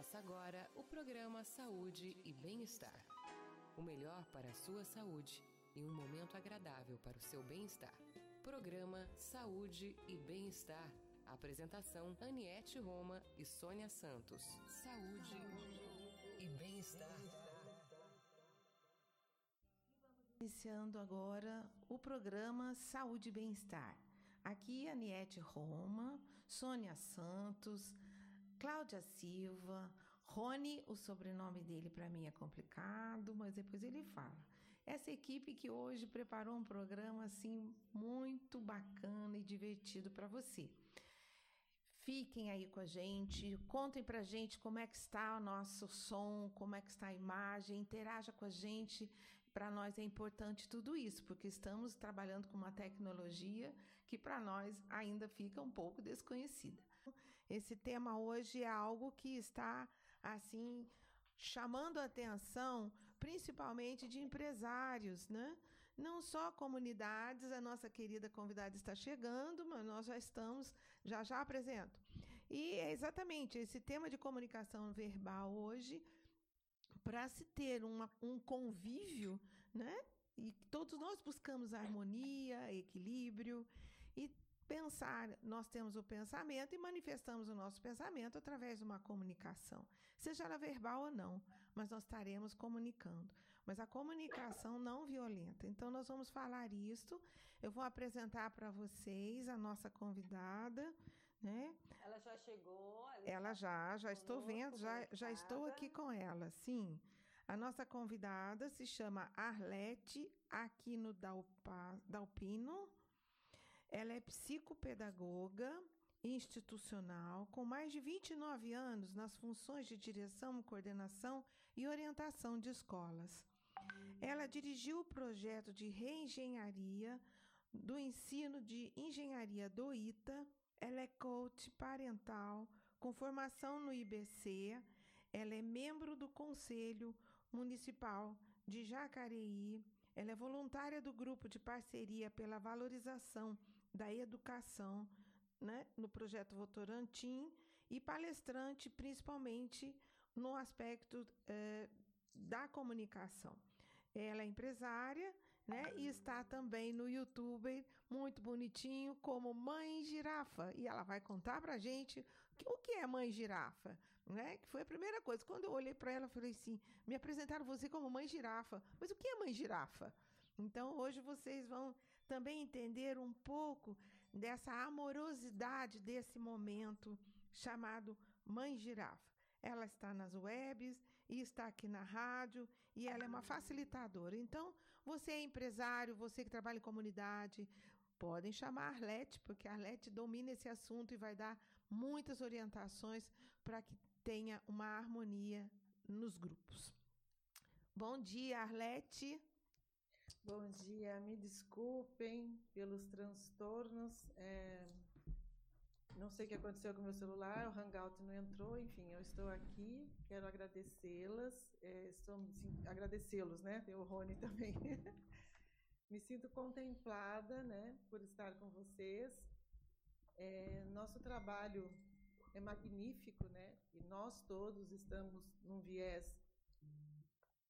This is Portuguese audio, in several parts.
Começa agora o programa Saúde e Bem-Estar. O melhor para a sua saúde e um momento agradável para o seu bem-estar. Programa Saúde e Bem-Estar. Apresentação Aniete Roma e Sônia Santos. Saúde e Bem-Estar. Iniciando agora o programa Saúde e Bem-Estar. Aqui Aniete Roma, Sônia Santos, Cláudia Silva, Rony, o sobrenome dele para mim é complicado, mas depois ele fala. Essa equipe que hoje preparou um programa assim muito bacana e divertido para você. Fiquem aí com a gente, contem pra gente como é que está o nosso som, como é que está a imagem, interaja com a gente. Para nós é importante tudo isso, porque estamos trabalhando com uma tecnologia que para nós ainda fica um pouco desconhecida. Esse tema hoje é algo que está assim chamando a atenção principalmente de empresários, né? Não só comunidades, a nossa querida convidada está chegando, mas nós já estamos, já já apresento. E é exatamente esse tema de comunicação verbal hoje, para se ter uma, um convívio, né? E todos nós buscamos harmonia, equilíbrio e Pensar, nós temos o pensamento e manifestamos o nosso pensamento através de uma comunicação, seja ela verbal ou não, mas nós estaremos comunicando. Mas a comunicação não violenta. Então, nós vamos falar isto. Eu vou apresentar para vocês a nossa convidada, né? Ela já chegou. Ela, ela já, já estou vendo, já, já estou aqui com ela, sim. A nossa convidada se chama Arlete Aquino Dalpino. Ela é psicopedagoga institucional com mais de 29 anos nas funções de direção, coordenação e orientação de escolas. Ela dirigiu o projeto de reengenharia do ensino de engenharia do ITA. Ela é coach parental com formação no IBC. Ela é membro do Conselho Municipal de Jacareí. Ela é voluntária do grupo de parceria pela valorização da educação né, no projeto Votorantim e palestrante principalmente no aspecto é, da comunicação. Ela é empresária, né? E está também no YouTube, muito bonitinho, como Mãe Girafa. E ela vai contar pra gente o que é Mãe Girafa, né? Que foi a primeira coisa. Quando eu olhei para ela, falei assim: me apresentaram você como Mãe Girafa. Mas o que é Mãe Girafa? Então, hoje vocês vão também entender um pouco dessa amorosidade desse momento chamado Mãe Girafa. Ela está nas webs e está aqui na rádio e ela é uma facilitadora. Então, você é empresário, você que trabalha em comunidade, podem chamar a Arlete, porque a Arlete domina esse assunto e vai dar muitas orientações para que tenha uma harmonia nos grupos. Bom dia, Arlete. Bom dia, me desculpem pelos transtornos. É, não sei o que aconteceu com o meu celular, o Hangout não entrou, enfim, eu estou aqui, quero agradecê-las, é, estou agradecê-los, né? Tem o Rony também. me sinto contemplada, né, por estar com vocês. É, nosso trabalho é magnífico, né? E nós todos estamos num viés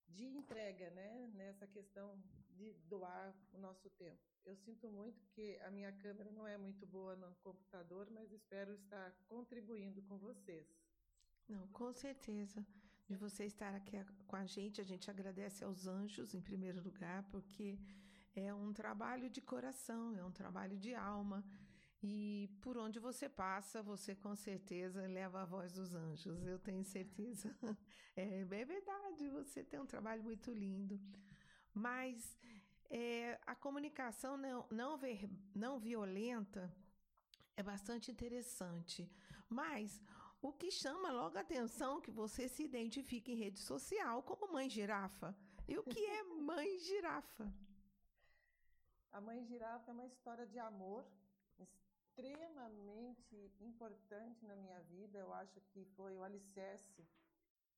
de entrega, né, nessa questão de doar o nosso tempo. Eu sinto muito que a minha câmera não é muito boa no computador, mas espero estar contribuindo com vocês. Não, com certeza. De você estar aqui com a gente, a gente agradece aos anjos, em primeiro lugar, porque é um trabalho de coração, é um trabalho de alma. E por onde você passa, você com certeza leva a voz dos anjos, eu tenho certeza. É, é verdade, você tem um trabalho muito lindo. Mas é, a comunicação não, não, ver, não violenta é bastante interessante. Mas o que chama logo a atenção é que você se identifica em rede social como mãe girafa. E o que é mãe girafa? A mãe girafa é uma história de amor extremamente importante na minha vida. Eu acho que foi o alicerce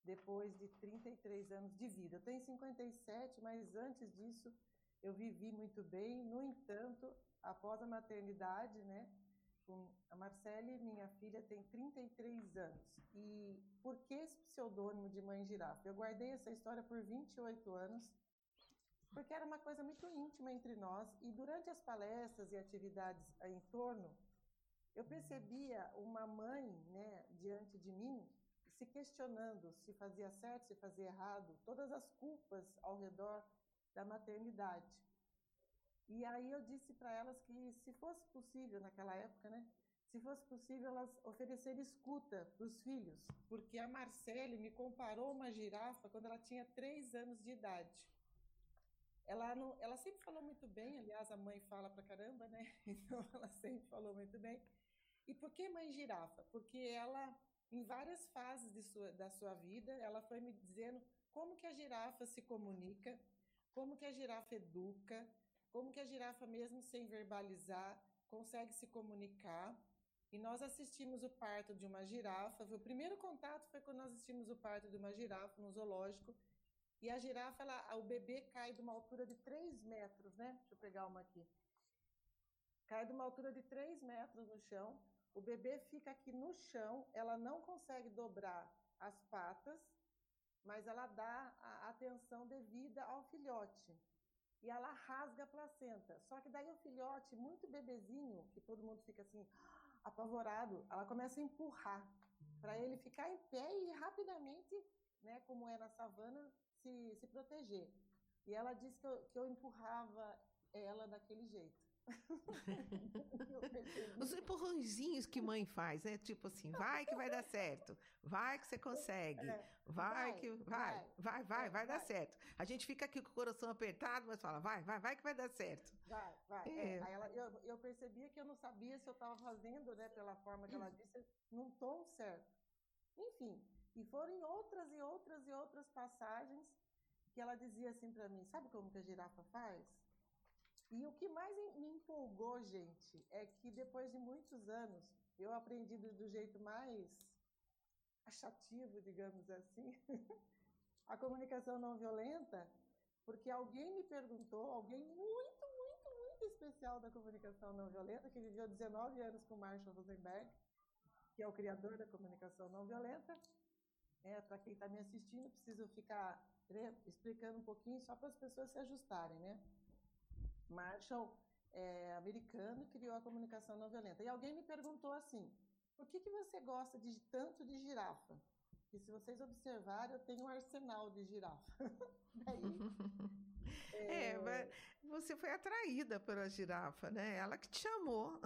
depois de 33 anos de vida. Eu tenho 57, mas antes disso eu vivi muito bem. No entanto, após a maternidade, né, com a Marcele, minha filha, tem 33 anos. E por que esse pseudônimo de mãe girafa? Eu guardei essa história por 28 anos, porque era uma coisa muito íntima entre nós. E durante as palestras e atividades em torno, eu percebia uma mãe né, diante de mim se questionando se fazia certo, se fazia errado, todas as culpas ao redor da maternidade. E aí eu disse para elas que se fosse possível naquela época, né, se fosse possível elas oferecerem escuta para os filhos, porque a Marcele me comparou uma girafa quando ela tinha três anos de idade. Ela, não, ela sempre falou muito bem, aliás, a mãe fala pra caramba, né? Então ela sempre falou muito bem. E por que mãe girafa? Porque ela, em várias fases sua, da sua vida, ela foi me dizendo como que a girafa se comunica, como que a girafa educa, como que a girafa, mesmo sem verbalizar, consegue se comunicar. E nós assistimos o parto de uma girafa. O primeiro contato foi quando nós assistimos o parto de uma girafa no zoológico. E a girafa, ela, o bebê cai de uma altura de 3 metros, né? Deixa eu pegar uma aqui. Cai de uma altura de 3 metros no chão. O bebê fica aqui no chão, ela não consegue dobrar as patas, mas ela dá a atenção devida ao filhote. E ela rasga a placenta. Só que daí o filhote, muito bebezinho, que todo mundo fica assim, apavorado, ela começa a empurrar para ele ficar em pé e rapidamente, né, como é na savana, se, se proteger. E ela disse que eu, que eu empurrava ela daquele jeito. Os empurrõezinhos que mãe faz, né? Tipo assim, vai que vai dar certo, vai que você consegue, é, vai, vai, que vai, vai, vai, vai, é, vai dar certo. A gente fica aqui com o coração apertado, mas fala, vai, vai, vai que vai dar certo. Vai, vai. É. É. Ela, eu, eu percebia que eu não sabia se eu estava fazendo, né, pela forma que ela disse, num tom certo. Enfim, e foram outras e outras e outras passagens que ela dizia assim para mim, sabe como que a girafa faz? E o que mais me empolgou, gente, é que depois de muitos anos, eu aprendi do, jeito mais achativo, digamos assim, a comunicação não violenta, porque alguém me perguntou, alguém muito, muito, muito especial da comunicação não violenta, que viveu 19 anos com Marshall Rosenberg, que é o criador da comunicação não violenta. É, para quem está me assistindo, preciso ficar né, explicando um pouquinho só para as pessoas se ajustarem, né? Marshall é americano criou a comunicação não violenta. E alguém me perguntou assim: por que, que você gosta de tanto de girafa? E se vocês observarem, eu tenho um arsenal de girafa. É, é, você foi atraída pela girafa, né? Ela que te chamou.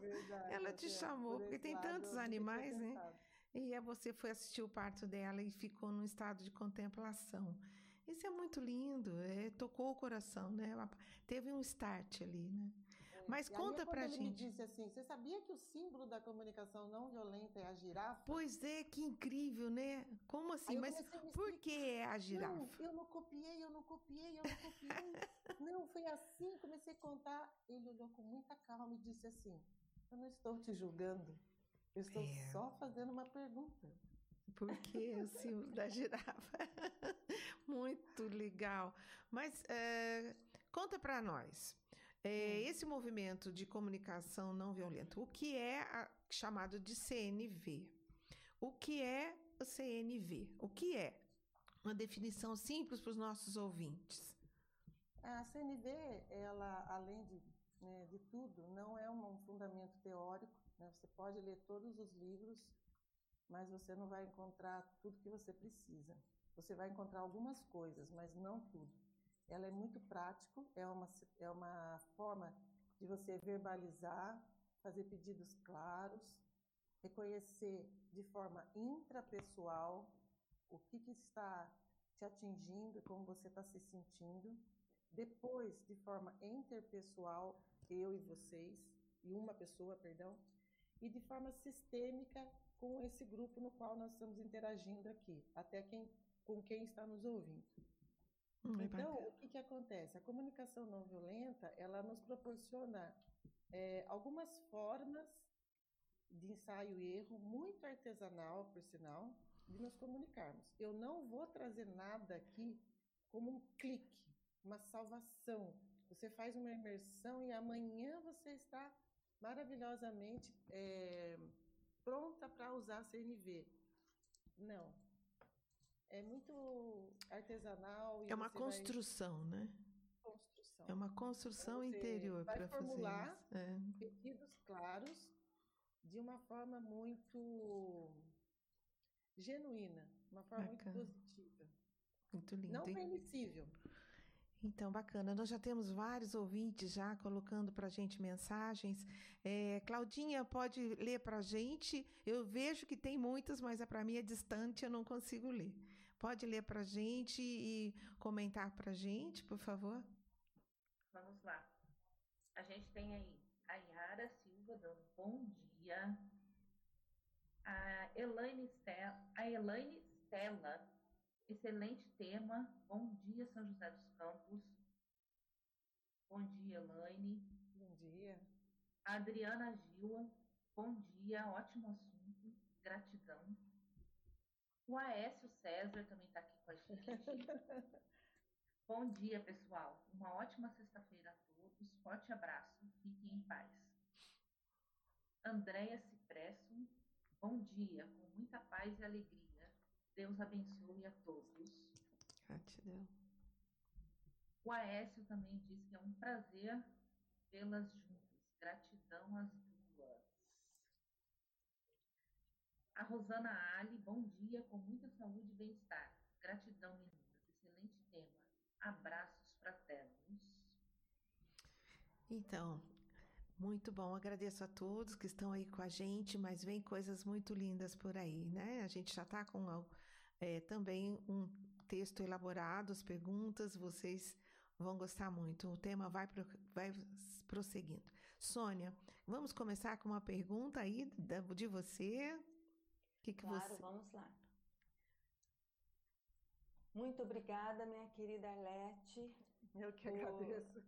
Verdade, Ela te é, chamou, porque tem tantos animais, né? E você foi assistir o parto dela e ficou num estado de contemplação. Isso é muito lindo, é, tocou o coração, né? Teve um start ali, né? É, Mas conta aí, pra ele gente. Me disse assim: você sabia que o símbolo da comunicação não violenta é a girafa? Pois é, que incrível, né? Como assim? Mas por que é a girafa? Não, eu não copiei, eu não copiei, eu não copiei. não, foi assim, comecei a contar. Ele olhou com muita calma e disse assim: Eu não estou te julgando, eu estou é. só fazendo uma pergunta. Por que o símbolo da girafa? Muito legal. Mas é, conta para nós. É, esse movimento de comunicação não violenta, o que é a, chamado de CNV? O que é o CNV? O que é? Uma definição simples para os nossos ouvintes. A CNV, ela, além de, né, de tudo, não é um fundamento teórico. Né? Você pode ler todos os livros, mas você não vai encontrar tudo que você precisa. Você vai encontrar algumas coisas, mas não tudo. Ela é muito prático, é uma, é uma forma de você verbalizar, fazer pedidos claros, reconhecer de forma intrapessoal o que, que está te atingindo, como você está se sentindo. Depois, de forma interpessoal, eu e vocês, e uma pessoa, perdão, e de forma sistêmica com esse grupo no qual nós estamos interagindo aqui, até quem com quem está nos ouvindo. Hum, então, o que, que acontece? A comunicação não violenta, ela nos proporciona é, algumas formas de ensaio e erro, muito artesanal, por sinal, de nos comunicarmos. Eu não vou trazer nada aqui como um clique, uma salvação. Você faz uma imersão e amanhã você está maravilhosamente é, pronta para usar CNV. Não. É muito artesanal. é uma construção, vai... né? Construção. É uma construção interior para fazer isso. É. pedidos claros de uma forma muito genuína, uma forma Bacana. muito positiva. Muito lindo. Não permissível. Então, bacana. Nós já temos vários ouvintes já colocando para a gente mensagens. É, Claudinha, pode ler para a gente? Eu vejo que tem muitas, mas é para mim é distante, eu não consigo ler. Pode ler para a gente e comentar para a gente, por favor? Vamos lá. A gente tem aí a Yara Silva dando bom dia. A Elaine Stella, a Elaine Stella Excelente tema. Bom dia, São José dos Campos. Bom dia, Elaine. Bom dia. Adriana Gila. Bom dia, ótimo assunto. Gratidão. O Aécio César também está aqui com a gente. Bom dia, pessoal. Uma ótima sexta-feira a todos. Forte abraço. Fiquem em paz. Andréia Cipresso. Bom dia, com muita paz e alegria. Deus abençoe a todos. Gratidão. O Aécio também diz que é um prazer vê-las juntas. Gratidão às duas. A Rosana Ali, bom dia, com muita saúde e bem-estar. Gratidão, meninas. Excelente tema. Abraços fraternos. Então, muito bom, agradeço a todos que estão aí com a gente, mas vem coisas muito lindas por aí, né? A gente já está com é, também um texto elaborado, as perguntas, vocês vão gostar muito. O tema vai, pro, vai prosseguindo. Sônia, vamos começar com uma pergunta aí de você. Que que claro, você... vamos lá. Muito obrigada, minha querida Arlete. Eu que por, agradeço.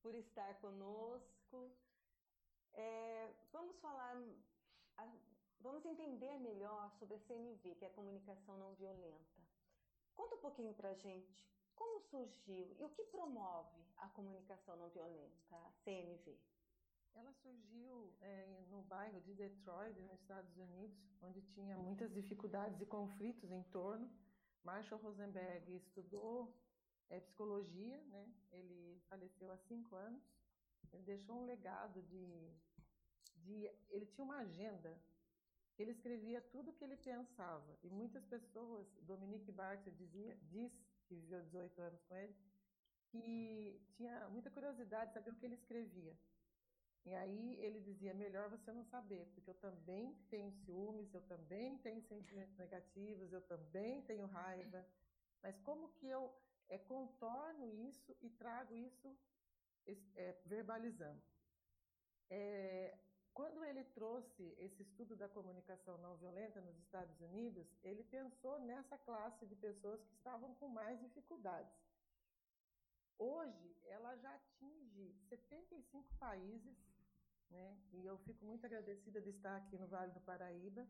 Por estar conosco. É, vamos falar Vamos entender melhor sobre a CNV, que é a comunicação não violenta. Conta um pouquinho para gente como surgiu e o que promove a comunicação não violenta, a CNV. Ela surgiu é, no bairro de Detroit, nos Estados Unidos, onde tinha muitas dificuldades e conflitos em torno. Marshall Rosenberg estudou é, psicologia, né? ele faleceu há cinco anos. Ele deixou um legado de, de. Ele tinha uma agenda ele escrevia tudo o que ele pensava. E muitas pessoas, Dominique Barthes dizia, diz, que viveu 18 anos com ele, que tinha muita curiosidade de saber o que ele escrevia. E aí ele dizia: melhor você não saber, porque eu também tenho ciúmes, eu também tenho sentimentos negativos, eu também tenho raiva. Mas como que eu é, contorno isso e trago isso é, verbalizando? É, quando ele trouxe esse estudo da comunicação não violenta nos Estados Unidos, ele pensou nessa classe de pessoas que estavam com mais dificuldades. Hoje, ela já atinge 75 países, né? e eu fico muito agradecida de estar aqui no Vale do Paraíba.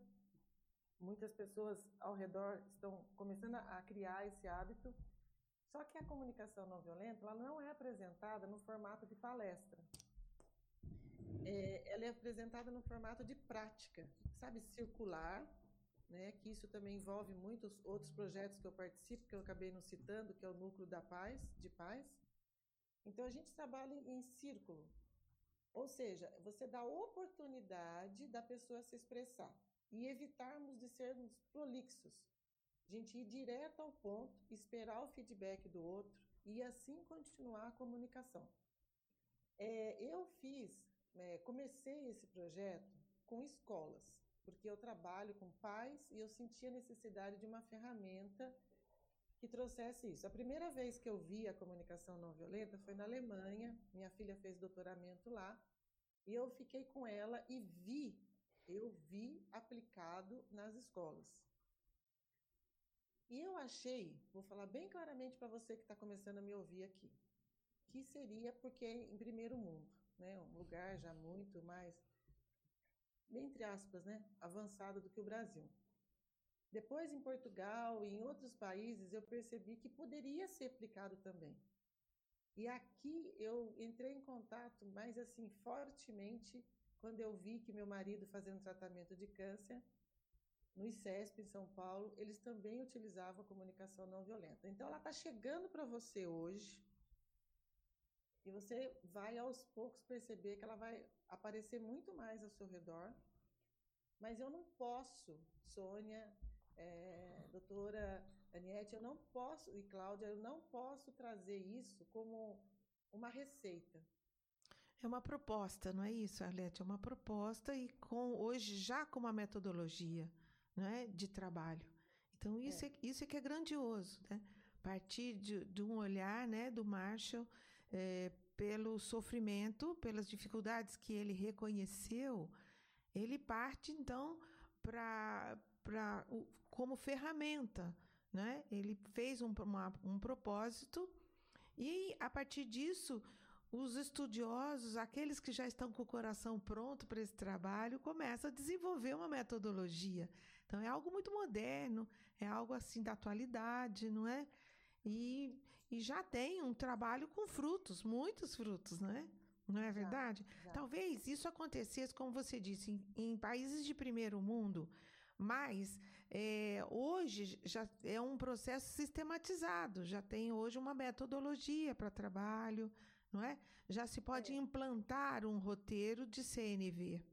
Muitas pessoas ao redor estão começando a criar esse hábito. Só que a comunicação não violenta ela não é apresentada no formato de palestra é, ela é apresentada no formato de prática, sabe, circular, né, que isso também envolve muitos outros projetos que eu participo, que eu acabei não citando, que é o Núcleo da Paz, de Paz. Então, a gente trabalha em círculo, ou seja, você dá oportunidade da pessoa se expressar e evitarmos de sermos prolixos. A gente ir direto ao ponto, esperar o feedback do outro e assim continuar a comunicação. É, eu fiz é, comecei esse projeto com escolas, porque eu trabalho com pais e eu sentia necessidade de uma ferramenta que trouxesse isso. A primeira vez que eu vi a comunicação não violenta foi na Alemanha. Minha filha fez doutoramento lá e eu fiquei com ela e vi, eu vi aplicado nas escolas. E eu achei, vou falar bem claramente para você que está começando a me ouvir aqui, que seria porque é em primeiro mundo né, um lugar já muito mais, entre aspas, né, avançado do que o Brasil. Depois, em Portugal e em outros países, eu percebi que poderia ser aplicado também. E aqui eu entrei em contato mais assim fortemente quando eu vi que meu marido fazendo tratamento de câncer no ICESP em São Paulo, eles também utilizavam a comunicação não violenta. Então ela está chegando para você hoje e você vai aos poucos perceber que ela vai aparecer muito mais ao seu redor. Mas eu não posso, Sônia, é, doutora Aniette, eu não posso, e Cláudia, eu não posso trazer isso como uma receita. É uma proposta, não é isso, Arlete? É uma proposta e com hoje já com uma metodologia não é, de trabalho. Então, isso é, é isso é que é grandioso, né? Partir de, de um olhar né, do Marshall é, pelo sofrimento, pelas dificuldades que ele reconheceu, ele parte, então, para como ferramenta. Né? Ele fez um, uma, um propósito e, a partir disso, os estudiosos, aqueles que já estão com o coração pronto para esse trabalho, começam a desenvolver uma metodologia. Então é algo muito moderno, é algo assim da atualidade, não é? E, e já tem um trabalho com frutos, muitos frutos, não é? Não é verdade? Já, já. Talvez isso acontecesse, como você disse, em, em países de primeiro mundo, mas é, hoje já é um processo sistematizado, já tem hoje uma metodologia para trabalho, não é? Já se pode é. implantar um roteiro de CNV.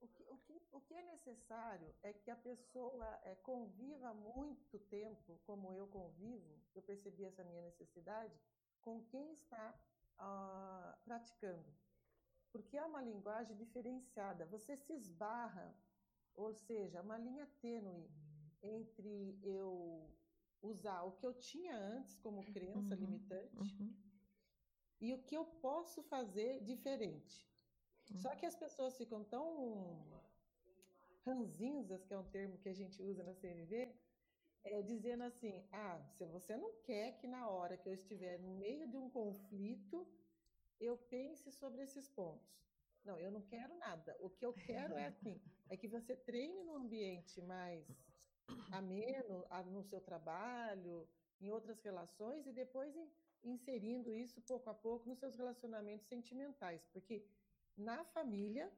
O que, o, que, o que, é necessário é que a pessoa é, conviva muito tempo, como eu convivo, eu percebi essa minha necessidade, com quem está ah, praticando. Porque é uma linguagem diferenciada. Você se esbarra, ou seja, uma linha tênue entre eu usar o que eu tinha antes como crença uhum, limitante uhum e o que eu posso fazer diferente. Só que as pessoas ficam tão ranzinzas, que é um termo que a gente usa na CNV, é, dizendo assim: ah, se você não quer que na hora que eu estiver no meio de um conflito, eu pense sobre esses pontos. Não, eu não quero nada. O que eu quero é assim, é que você treine num ambiente mais ameno no seu trabalho, em outras relações, e depois inserindo isso pouco a pouco nos seus relacionamentos sentimentais, porque na família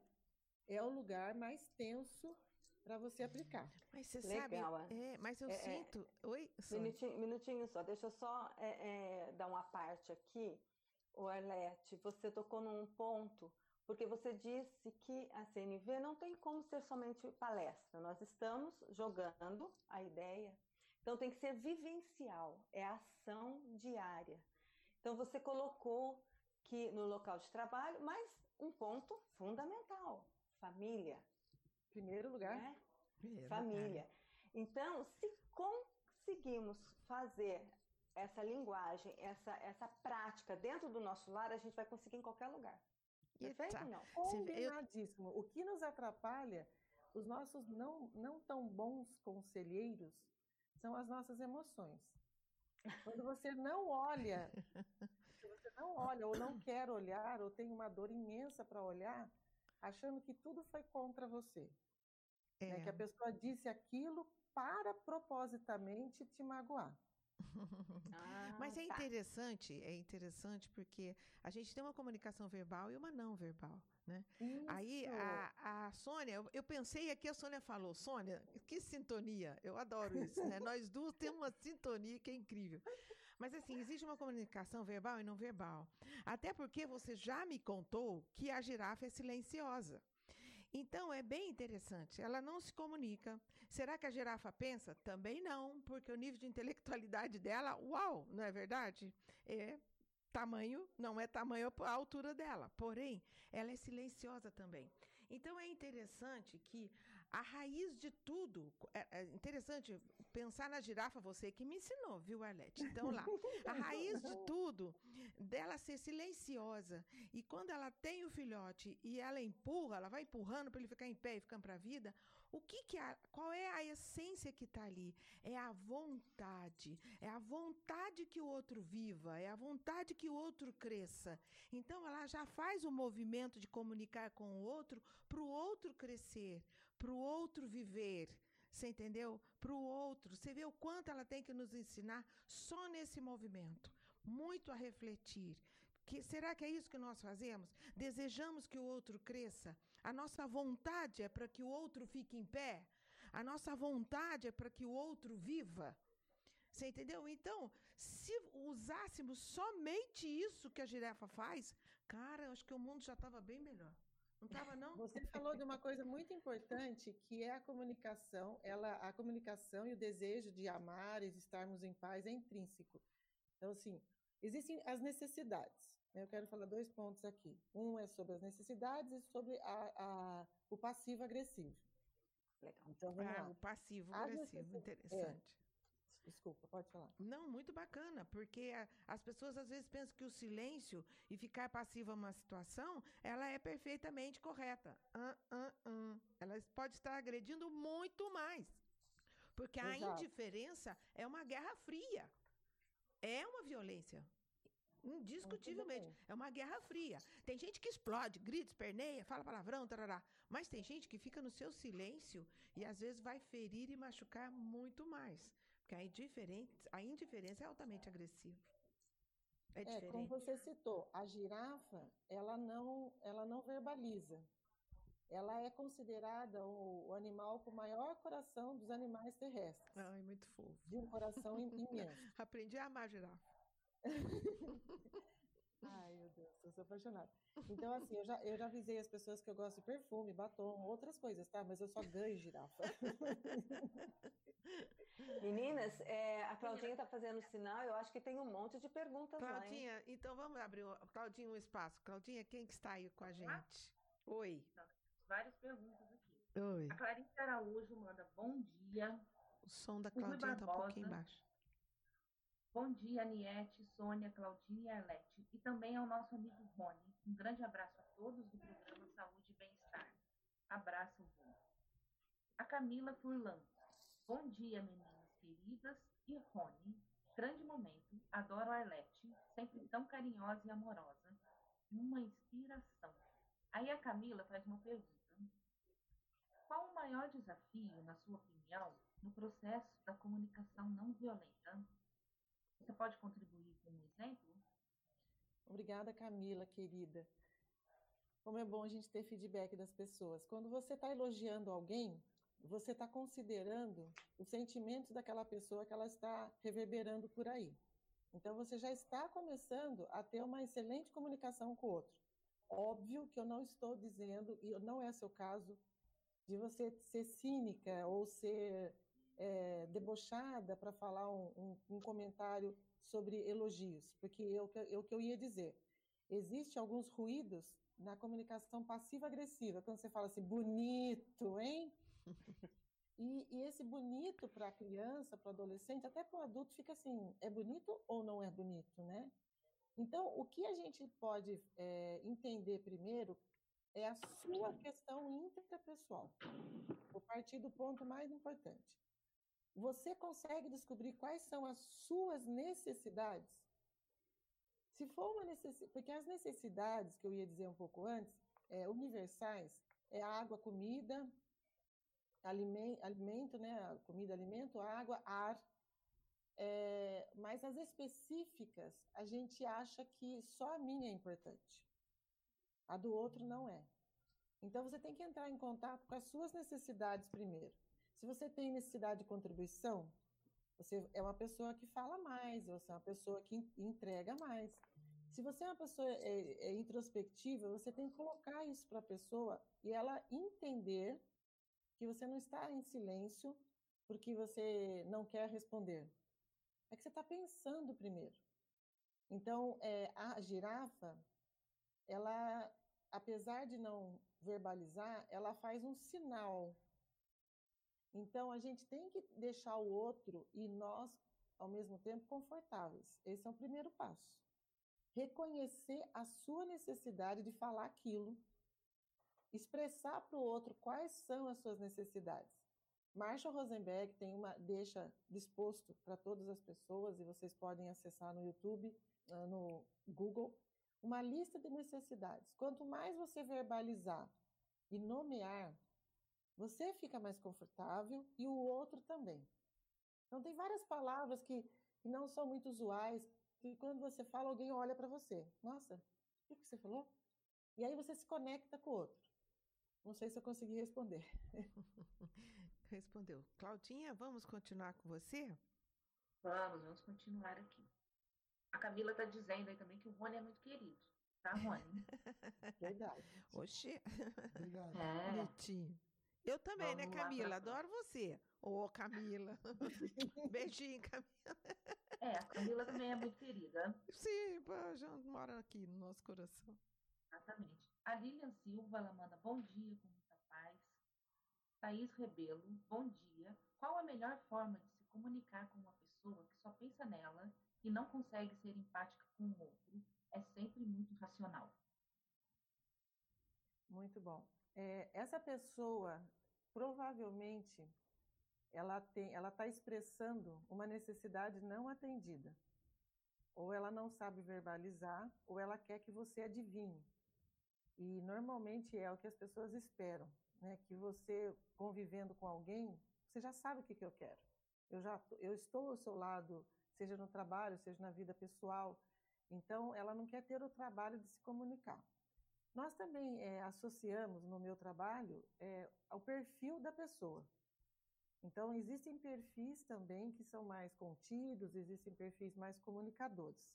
é o lugar mais tenso para você aplicar. Mas você Legal, sabe, é, mas eu é, é sinto. É, Oi, minutinho, minutinho só, deixa eu só é, é, dar uma parte aqui. O Arlete, você tocou num ponto, porque você disse que a CNV não tem como ser somente palestra. Nós estamos jogando a ideia, então tem que ser vivencial, é ação diária. Então você colocou que no local de trabalho, mas um ponto fundamental, família. Primeiro lugar. Né? Primeiro família. Lugar. Então, se conseguimos fazer essa linguagem, essa, essa prática dentro do nosso lar, a gente vai conseguir em qualquer lugar. Perfeito? Tá. Não. Combinadíssimo. O que nos atrapalha, os nossos não, não tão bons conselheiros, são as nossas emoções. Quando você não olha, você não olha ou não quer olhar ou tem uma dor imensa para olhar, achando que tudo foi contra você. É. Né? Que a pessoa disse aquilo para propositamente te magoar. Ah, Mas é tá. interessante, é interessante porque a gente tem uma comunicação verbal e uma não verbal. Né? Aí a, a Sônia, eu, eu, pensei aqui, a Sônia falou, Sônia, que sintonia, eu adoro isso, né? Nós duas temos uma sintonia que é incrível. Mas assim, existe uma comunicação verbal e não verbal. Até porque você já me contou que a girafa é silenciosa. Então é bem interessante. Ela não se comunica. Será que a girafa pensa? Também não, porque o nível de intelectualidade dela, uau, não é verdade? É tamanho, não é tamanho a altura dela, porém, ela é silenciosa também. Então é interessante que a raiz de tudo, é, é interessante pensar na girafa, você que me ensinou, viu, Arlete? Então lá, a raiz de tudo, dela ser silenciosa, e quando ela tem o filhote e ela empurra, ela vai empurrando para ele ficar em pé e ficando para a vida, o que que é, qual é a essência que está ali? É a vontade. É a vontade que o outro viva, é a vontade que o outro cresça. Então ela já faz o movimento de comunicar com o outro para o outro crescer, para o outro viver. Você entendeu? Para o outro. Você vê o quanto ela tem que nos ensinar só nesse movimento. Muito a refletir. Que, será que é isso que nós fazemos? Desejamos que o outro cresça? A nossa vontade é para que o outro fique em pé. A nossa vontade é para que o outro viva. Você entendeu? Então, se usássemos somente isso que a girafa faz, cara, acho que o mundo já estava bem melhor. Não estava, não? Você falou de uma coisa muito importante, que é a comunicação. Ela, a comunicação e o desejo de amar e de estarmos em paz é intrínseco. Então, assim, existem as necessidades. Né? Eu quero falar dois pontos aqui. Um é sobre as necessidades e sobre a, a o passivo agressivo. Legal. Então, vamos ah, lá. O passivo agressivo, interessante. É. Desculpa, pode falar. Não, muito bacana, porque a, as pessoas às vezes pensam que o silêncio e ficar passiva uma situação, ela é perfeitamente correta. Uh, uh, uh. Ela pode estar agredindo muito mais. Porque a Exato. indiferença é uma guerra fria. É uma violência. Indiscutivelmente. É uma guerra fria. Tem gente que explode, grita, esperneia, fala palavrão, tarará. Mas tem gente que fica no seu silêncio e às vezes vai ferir e machucar muito mais. Porque a indiferença, a indiferença é altamente agressiva. É, é como você citou, a girafa, ela não, ela não verbaliza. Ela é considerada o, o animal com o maior coração dos animais terrestres. Ai, muito fofo. De um coração imenso. Aprendi a amar a girafa. Ai, meu Deus, eu sou apaixonada. Então, assim, eu já, eu já avisei as pessoas que eu gosto de perfume, batom, outras coisas, tá? Mas eu só ganho girafa. Meninas, é, a Claudinha está fazendo sinal, eu acho que tem um monte de perguntas Claudinha, lá, hein? então vamos abrir, o, Claudinha, um espaço. Claudinha, quem que está aí com a gente? Oi. várias perguntas aqui. Oi. A Clarice Araújo manda bom dia. O som da Claudinha está um pouquinho baixo. Bom dia, Aniette, Sônia, Claudinha e Arlete. E também ao nosso amigo Rony. Um grande abraço a todos do programa Saúde e Bem-Estar. Abraço, Rony. A Camila Furlan. Bom dia, meninas queridas e Rony. Grande momento. Adoro a Arlete, sempre tão carinhosa e amorosa. Uma inspiração. Aí a Camila faz uma pergunta. Qual o maior desafio, na sua opinião, no processo da comunicação não violenta? Você pode contribuir com um exemplo? Obrigada, Camila, querida. Como é bom a gente ter feedback das pessoas. Quando você está elogiando alguém, você está considerando os sentimentos daquela pessoa que ela está reverberando por aí. Então, você já está começando a ter uma excelente comunicação com o outro. Óbvio que eu não estou dizendo, e não é seu caso, de você ser cínica ou ser é, debochada para falar um, um, um, comentário sobre elogios, porque é o que eu, eu ia dizer. Existem alguns ruídos na comunicação passiva-agressiva, quando você fala assim, bonito, hein? e, e esse bonito para a criança, para o adolescente, até para o adulto, fica assim: é bonito ou não é bonito, né? Então, o que a gente pode é, entender primeiro é a sua questão intrapessoal. Vou partir do ponto mais importante você consegue descobrir quais são as suas necessidades? Se for uma necessidade, porque as necessidades que eu ia dizer um pouco antes, é, universais, é água, comida, alimento, alimento, né? Comida, alimento, água, ar. É, mas as específicas, a gente acha que só a minha é importante. A do outro não é. Então você tem que entrar em contato com as suas necessidades primeiro. Se você tem necessidade de contribuição, você é uma pessoa que fala mais, você é uma pessoa que entrega mais. Se você é uma pessoa é, é introspectiva, você tem que colocar isso para a pessoa e ela entender que você não está em silêncio porque você não quer responder. É que você está pensando primeiro. Então, é, a girafa, ela, apesar de não verbalizar, ela faz um sinal então, a gente tem que deixar o outro e nós, ao mesmo tempo, confortáveis. Esse é o primeiro passo. Reconhecer a sua necessidade de falar aquilo, expressar para o outro quais são as suas necessidades. Marshall Rosenberg tem uma deixa disposto para todas as pessoas e vocês podem acessar no YouTube, ah, no Google, uma lista de necessidades. Quanto mais você verbalizar e nomear, você fica mais confortável e o outro também. Então, tem várias palavras que, que não são muito usuais, que quando você fala, alguém olha para você. Nossa, o que, você falou? E aí você se conecta com o outro. Não sei se eu consegui responder. Respondeu. Claudinha, vamos continuar com você? Vamos, vamos continuar aqui. A Camila está dizendo aí também que o Rony é muito querido. Tá, Rony? Verdade. Oxê. Obrigado. É. Bonitinho. Eu também, né, Vamos lá Camila? pra- Adoro você. Ô, Camila. Beijinho, Camila. É, a Camila também é muito querida. Sim, já mora aqui no nosso coração. Exatamente. A Lilian Silva, ela manda bom dia com muita paz. Thaís Rebelo, bom dia. Qual a melhor forma de se comunicar com uma pessoa que só pensa nela e não consegue ser empática com o outro? É sempre muito racional. Muito bom. É, essa pessoa provavelmente ela tem, ela está expressando uma necessidade não atendida. Ou ela não sabe verbalizar, ou ela quer que você adivinhe. E normalmente é o que as pessoas esperam, né? Que você convivendo com alguém, você já sabe o que, que eu quero. Eu já eu estou ao seu lado, seja no trabalho, seja na vida pessoal. Então, ela não quer ter o trabalho de se comunicar. Nós também eh, associamos no meu trabalho eh, ao perfil da pessoa. Então, existem perfis também que são mais contidos, existem perfis mais comunicadores.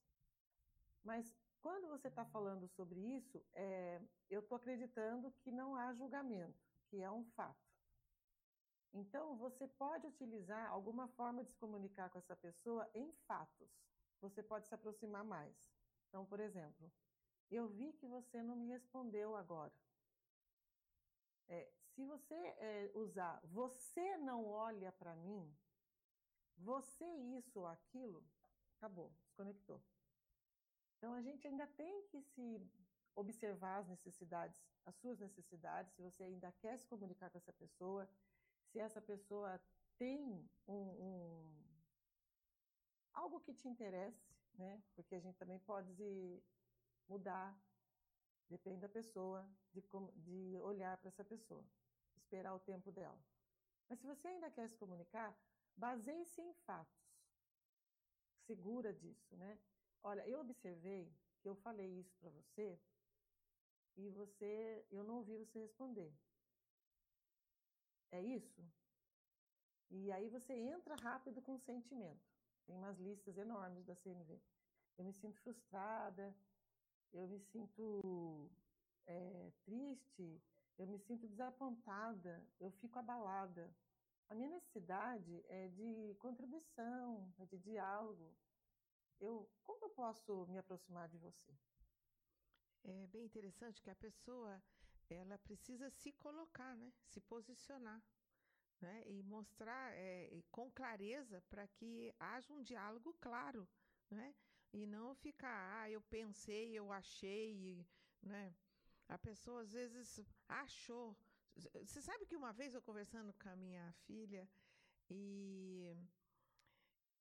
Mas quando você está falando sobre isso, eh, eu estou acreditando que não há julgamento, que é um fato. Então, você pode utilizar alguma forma de se comunicar com essa pessoa em fatos. Você pode se aproximar mais. Então, por exemplo, eu vi que você não me respondeu agora. É, se você é, usar você não olha para mim, você isso ou aquilo, acabou, desconectou. Então a gente ainda tem que se observar as necessidades, as suas necessidades, se você ainda quer se comunicar com essa pessoa, se essa pessoa tem um, um algo que te interesse, né? Porque a gente também pode mudar Depende da pessoa, de, de olhar para essa pessoa, esperar o tempo dela. Mas se você ainda quer se comunicar, baseie-se em fatos. Segura disso, né? Olha, eu observei que eu falei isso para você e você, eu não ouvi você responder. É isso? E aí você entra rápido com o sentimento. Tem umas listas enormes da CNV. Eu me sinto frustrada, eu me sinto é, triste, eu me sinto desapontada, eu fico abalada. A minha necessidade é de contribuição, é de diálogo. Eu, como eu posso me aproximar de você? É bem interessante que a pessoa ela precisa se colocar, né? Se posicionar, né? E mostrar é, com clareza para que haja um diálogo claro, né? E não ficar, ah, eu pensei, eu achei, né? A pessoa às vezes achou. Você sabe que uma vez eu conversando com a minha filha e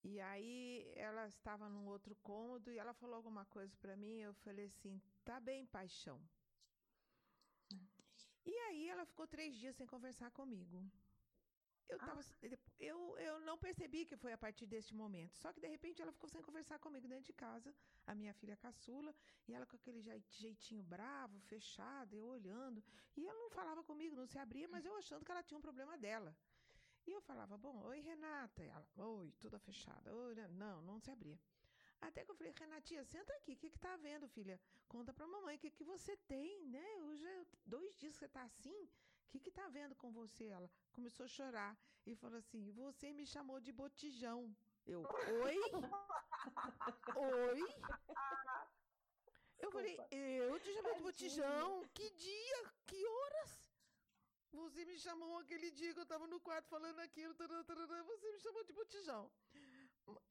e aí ela estava num outro cômodo e ela falou alguma coisa para mim, eu falei assim, tá bem, paixão. E aí ela ficou três dias sem conversar comigo. Eu, tava, eu, eu não percebi que foi a partir deste momento. Só que de repente ela ficou sem conversar comigo dentro de casa, a minha filha caçula, e ela com aquele jeitinho bravo, fechado, eu olhando. E ela não falava comigo, não se abria, mas eu achando que ela tinha um problema dela. E eu falava, bom, oi Renata. E ela, oi, toda fechada. Oi, não, não se abria. Até que eu falei, Renatinha, senta aqui, o que que tá vendo, filha? Conta pra mamãe, o que que você tem, né? Hoje é dois dias que você tá assim, que que tá vendo com você? Ela começou a chorar e falou assim, você me chamou de botijão. Eu, oi? oi? Eu falei, eu te chamei de botijão? Que dia? Que horas? Você me chamou aquele dia que eu tava no quarto falando aquilo, você me chamou de botijão.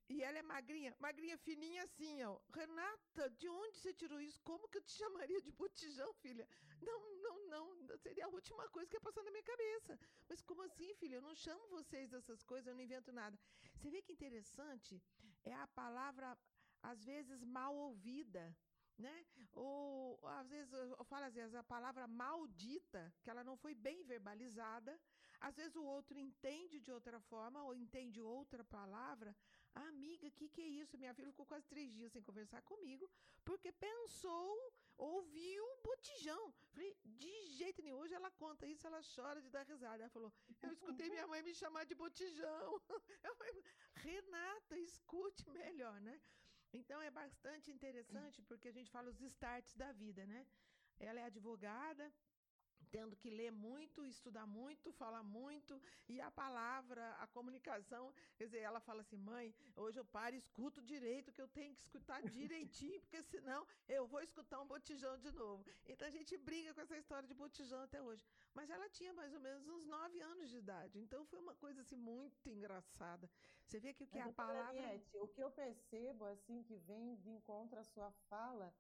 E ela é magrinha, magrinha fininha assim, ó. Renata, de onde você tirou isso? Como que eu te chamaria de botijão, filha? Não, não, não. Seria a última coisa que ia passar na minha cabeça. Mas como assim, filha? Eu não chamo vocês dessas coisas, eu não invento nada. Você vê que interessante? É a palavra, às vezes, mal ouvida. Né? Ou às vezes eu falo vezes a palavra maldita, que ela não foi bem verbalizada, às vezes o outro entende de outra forma ou entende outra palavra, Amiga, o que, que é isso? Minha filha ficou quase três dias sem conversar comigo, porque pensou, ouviu botijão. Falei, de jeito nenhum. Hoje ela conta isso, ela chora de dar risada. Ela falou, eu escutei minha mãe me chamar de botijão. Falei, Renata, escute melhor, né? Então é bastante interessante porque a gente fala os starts da vida, né? Ela é advogada, tendo que ler muito, estudar muito, falar muito, e a palavra, a comunicação, quer dizer, ela fala assim, mãe, hoje eu paro e escuto direito, que eu tenho que escutar direitinho, porque senão eu vou escutar um botijão de novo. Então a gente briga com essa história de botijão até hoje. Mas ela tinha mais ou menos uns nove anos de idade, então foi uma coisa assim muito engraçada. Você vê que o que é a palavra... O que eu percebo, assim, que vem de encontro à sua fala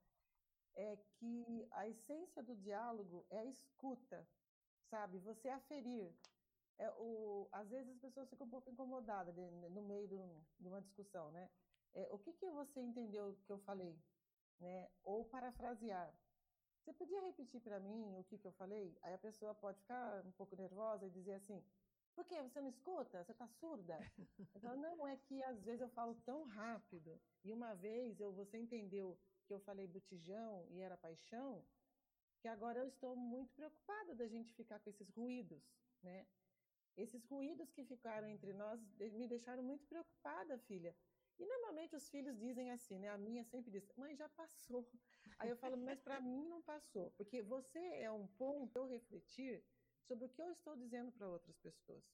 é que a essência do diálogo é a escuta, sabe? Você aferir. É o, às vezes as pessoas ficam um pouco incomodadas de, no meio de uma discussão, né? É, o que, que você entendeu que eu falei? Né? Ou parafrasear. Você podia repetir para mim o que, que eu falei? Aí a pessoa pode ficar um pouco nervosa e dizer assim: por quê? Você não escuta? Você está surda? Então, não, é que às vezes eu falo tão rápido. E uma vez eu, você entendeu que eu falei botijão e era paixão, que agora eu estou muito preocupada da gente ficar com esses ruídos, né? Esses ruídos que ficaram entre nós me deixaram muito preocupada, filha. E normalmente os filhos dizem assim, né? A minha sempre diz, mãe, já passou. Aí eu falo, mas para mim não passou, porque você é um ponto eu refletir sobre o que eu estou dizendo para outras pessoas.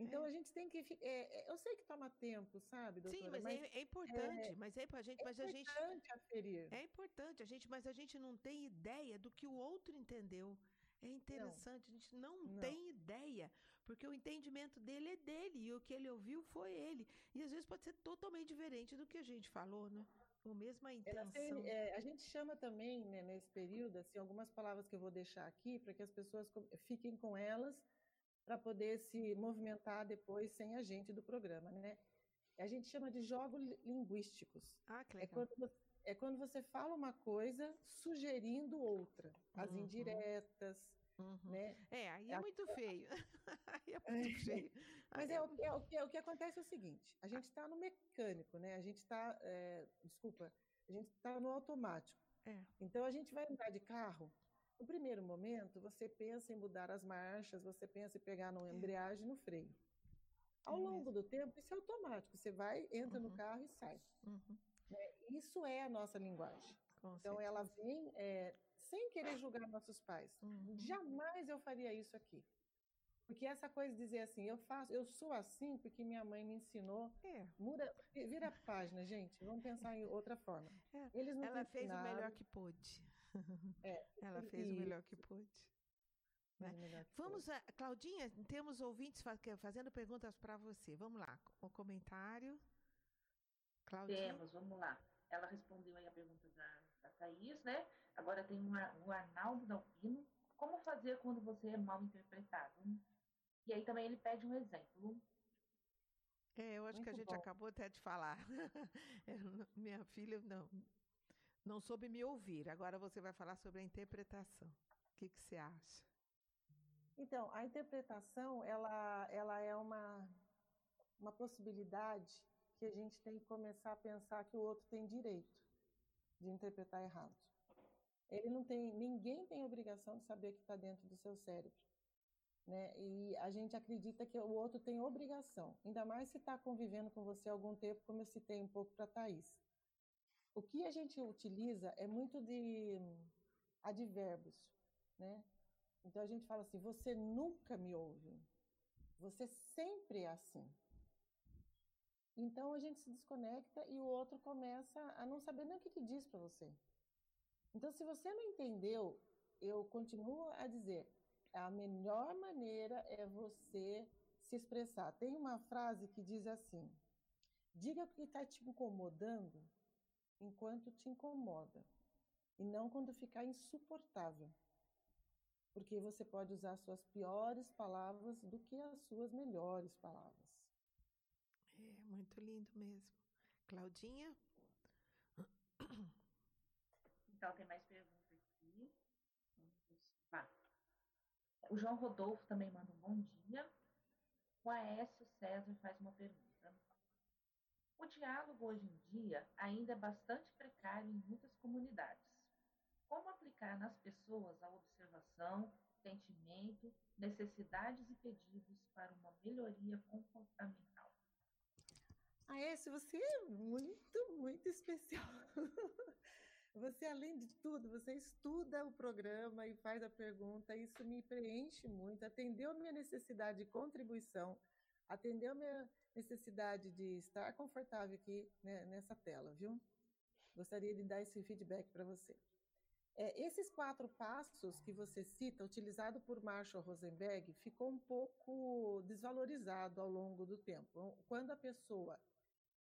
Então é. a gente tem que. É, é, eu sei que toma tempo, sabe, doutora? Sim, mas, mas é, é, importante. É, mas é a gente, mas a gente. É importante aferir. É importante, a gente, mas a gente não tem ideia do que o outro entendeu. É interessante, não. a gente não, não, tem ideia, porque o entendimento dele é dele e o que ele ouviu foi ele. E às vezes pode ser totalmente diferente do que a gente falou, né? Com a mesma intenção. É, a gente chama também, né, nesse período, assim, algumas palavras que eu vou deixar aqui para que as pessoas fiquem com elas para poder se movimentar depois sem a gente do programa, né? A gente chama de jogos linguísticos. Ah, que legal. É quando você, é quando você fala uma coisa sugerindo outra, as uhum. indiretas, uhum. né? É, aí é, é muito feio. aí é muito feio. Mas é, o, que, é, o, que, é o que acontece é o seguinte: a gente está no mecânico, né? A gente está, é, desculpa, a gente está no automático. É. Então a gente vai andar de carro, no primeiro momento, você pensa em mudar as marchas, você pensa em pegar no é. embreagem e no freio. Ao é longo do tempo, isso é automático. Você vai, entra uhum. no carro e sai. Uhum. Né? Isso é a nossa linguagem. Com então, certeza. ela vem é, sem querer julgar nossos pais. Uhum. Jamais eu faria isso aqui. Porque essa coisa de dizer assim, eu faço, eu sou assim porque minha mãe me ensinou. É. Muda, vira a página, gente. Vamos pensar em outra forma. É. Eles não ela fez o melhor que pôde. É, Ela fez o melhor que pôde. Né? Vamos, a, Claudinha, temos ouvintes fazendo perguntas para você. Vamos lá, o comentário. Claudinha. Temos, vamos lá. Ela respondeu aí a pergunta da, da Thaís, né? Agora tem uma, o Arnaldo Dalpino. Como fazer quando você é mal interpretado? E aí também ele pede um exemplo. É, eu acho Muito que a gente bom. acabou até de falar. minha filha, não, não soube me ouvir. Agora você vai falar sobre a interpretação. O que, que você acha? Então, a interpretação, ela, ela é uma, uma possibilidade que a gente tem que começar a pensar que o outro tem direito de interpretar errado. Ele não tem, ninguém tem obrigação de saber o que está dentro do seu cérebro. Né? E a gente acredita que o outro tem obrigação, ainda mais se está convivendo com você há algum tempo, como eu citei um pouco para Thaís. O que a gente utiliza é muito de advérbios, né? Então a gente fala assim: você nunca me ouve, você sempre é assim. Então a gente se desconecta e o outro começa a não saber nem o que, que diz para você. Então, se você não entendeu, eu continuo a dizer: a melhor maneira é você se expressar. Tem uma frase que diz assim: diga o que está te incomodando enquanto te incomoda e não quando ficar insuportável. Porque você pode usar suas piores palavras do que as suas melhores palavras. É muito lindo mesmo. Claudinha? Então, tem mais perguntas aqui. Ah. O João Rodolfo também manda um bom dia. O Aécio César faz uma pergunta. O diálogo hoje em dia ainda é bastante precário em muitas comunidades. Como aplicar nas pessoas a observação, sentimento, necessidades e pedidos para uma melhoria comportamental? Ah, esse você é muito, muito especial. Você, além de tudo, você estuda o programa e faz a pergunta, isso me preenche muito. Atendeu minha necessidade de contribuição, atendeu minha necessidade de estar confortável aqui né, nessa tela, viu? Gostaria de dar esse feedback para você. É, esses quatro passos que você cita, utilizado por Marshall Rosenberg, ficou um pouco desvalorizado ao longo do tempo. Quando a pessoa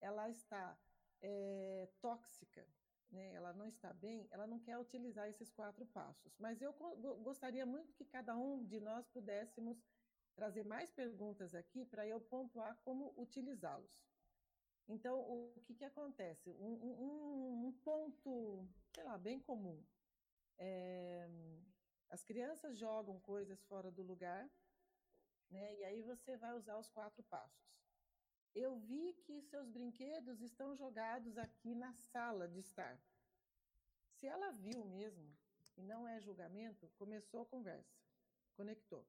ela está é, tóxica, né, ela não está bem, ela não quer utilizar esses quatro passos. Mas eu gostaria muito que cada um de nós pudéssemos trazer mais perguntas aqui para eu pontuar como utilizá-los. Então, o que, que acontece? Um, um, um, ponto, sei lá, bem comum. É, as crianças jogam coisas fora do lugar, né? E aí você vai usar os quatro passos. Eu vi que seus brinquedos estão jogados aqui na sala de estar. Se ela viu mesmo, e não é julgamento, começou a conversa, conectou.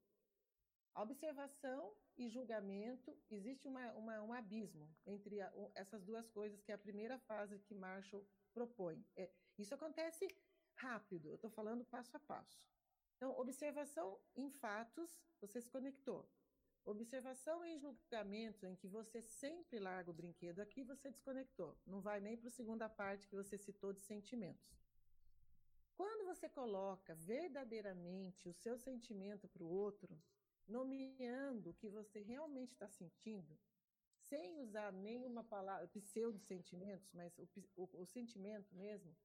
Observação e julgamento, existe uma, uma, um abismo entre a, essas duas coisas, que é a primeira fase que Marshall propõe. É, isso acontece rápido, eu estou falando passo a passo. Então, observação em fatos, você se conectou. Observação em julgamentos, em que você sempre larga o brinquedo aqui, você desconectou. Não vai nem para a segunda parte que você citou de sentimentos. Quando você coloca verdadeiramente o seu sentimento para o outro, nomeando o que você realmente está sentindo, sem usar nenhuma palavra, pseudo-sentimentos, mas o, o, o sentimento mesmo,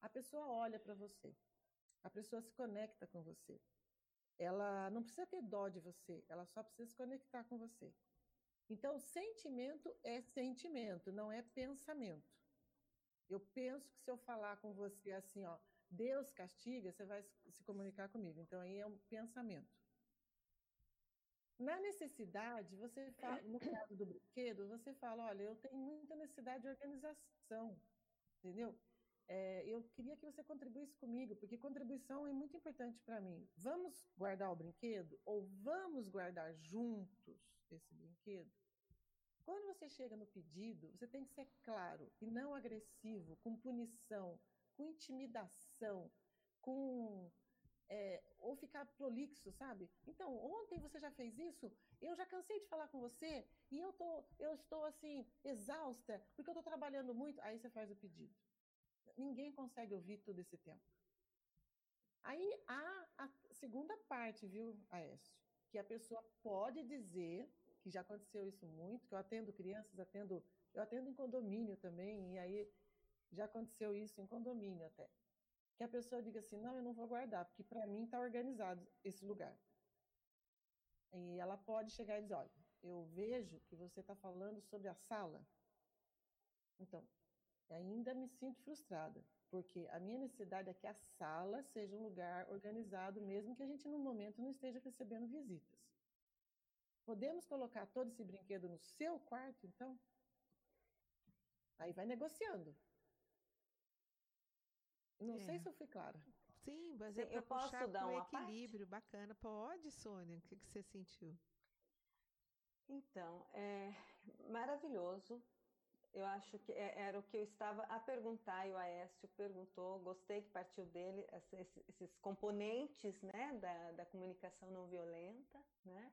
a pessoa olha para você, a pessoa se conecta com você ela não precisa ter dó de você, ela só precisa se conectar com você. Então, sentimento é sentimento, não é pensamento. Eu penso que se eu falar com você assim, ó, Deus castiga, você vai se comunicar comigo. Então, aí é um pensamento. Na necessidade, você fala, no caso do brinquedo, você fala, olha, eu tenho muita necessidade de organização, entendeu? é, eu queria que você contribuísse comigo, porque contribuição é muito importante para mim. Vamos guardar o brinquedo ou vamos guardar juntos esse brinquedo? Quando você chega no pedido, você tem que ser claro e não agressivo, com punição, com intimidação, com é, ou ficar prolixo, sabe? Então, ontem você já fez isso, eu já cansei de falar com você e eu, tô, eu estou assim, exausta, porque eu estou trabalhando muito. Aí você faz o pedido. Ninguém consegue ouvir todo esse tempo. Aí há a segunda parte, viu, Aécio? Que a pessoa pode dizer, que já aconteceu isso muito, que eu atendo crianças, atendo, eu atendo em condomínio também, e aí já aconteceu isso em condomínio até. Que a pessoa diga assim: não, eu não vou guardar, porque para mim está organizado esse lugar. E ela pode chegar e dizer: olha, eu vejo que você está falando sobre a sala. Então, ainda me sinto frustrada, porque a minha necessidade é que a sala seja um lugar organizado, mesmo que a gente no momento não esteja recebendo visitas. Podemos colocar todo esse brinquedo no seu quarto, então? Aí vai negociando. Não é. sei se eu fui clara. Sim, mas é eu posso dar um equilíbrio parte? bacana. Pode, Sônia. O que, que você sentiu? Então, é maravilhoso eu acho que é, era o que eu estava a perguntar, e o Aécio perguntou, gostei que partiu dele, esses, componentes né, da, da comunicação não violenta, né?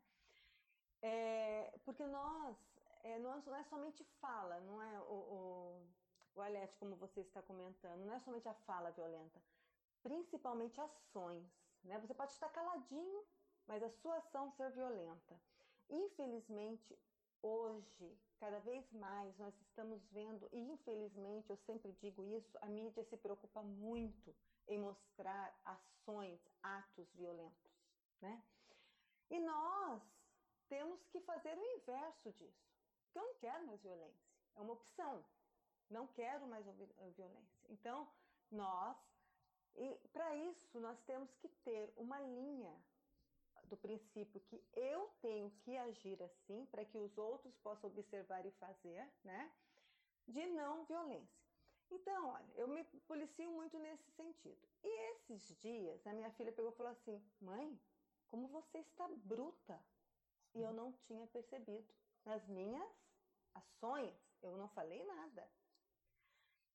É, porque nós, é, não é somente fala, não é o, o, o Alete, como você está comentando, não é somente a fala violenta, principalmente ações. Né? Você pode estar caladinho, mas a sua ação ser violenta. Infelizmente, hoje, cada vez mais nós estamos vendo, e infelizmente eu sempre digo isso, a mídia se preocupa muito em mostrar ações, atos violentos, né? E nós temos que fazer o inverso disso. Porque eu não quero mais violência. É uma opção. Não quero mais violência. Então, nós, e para isso, nós temos que ter uma linha do princípio que eu tenho que agir assim para que os outros possam observar e fazer, né? de não violência. Então, olha, eu me policio muito nesse sentido. E esses dias, a minha filha pegou e falou assim: Mãe, como você está bruta. E eu não tinha percebido. Nas minhas ações, eu não falei nada.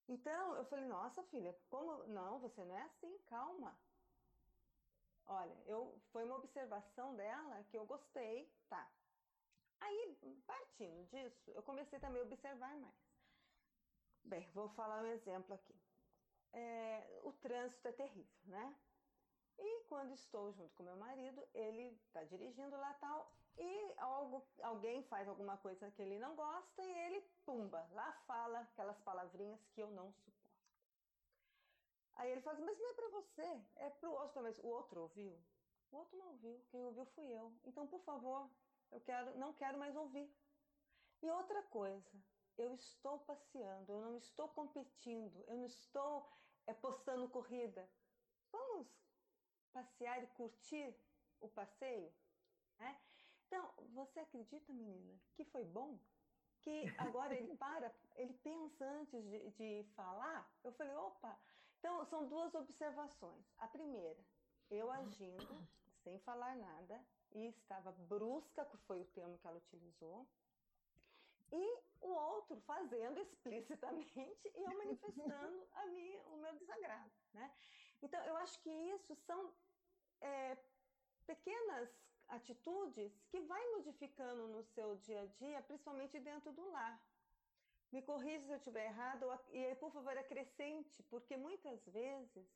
Então, eu falei, nossa filha, como. Não, você não é assim, calma. Olha, eu foi uma observação dela que eu gostei, tá. Aí, partindo disso, eu comecei também a observar mais. Bem, vou falar um exemplo aqui. É, o trânsito é terrível, né? E quando estou junto com meu marido, ele está dirigindo lá tal, e algo, alguém faz alguma coisa que ele não gosta e ele, pumba, lá fala aquelas palavrinhas que eu não suporto. Aí ele fala assim, mas não é para você, é para o outro, mas o outro ouviu? O outro não ouviu, quem ouviu fui eu. Então, por favor, eu quero, não quero mais ouvir. E outra coisa, eu estou passeando, eu não estou competindo, eu não estou é, postando corrida. Vamos passear e curtir o passeio? Né? Então, você acredita, menina, que foi bom? Que agora ele para, ele pensa antes de, de falar? Eu falei, opa! Então, são duas observações. A primeira, eu agindo sem falar nada e estava brusca, que foi o termo que ela utilizou. E o outro fazendo explicitamente e eu manifestando a mim, o meu desagrado. Né? Então, eu acho que isso são é, pequenas atitudes que vai modificando no seu dia a dia, principalmente dentro do lar. Me corrija se eu estiver errado, e aí, por favor, acrescente, porque muitas vezes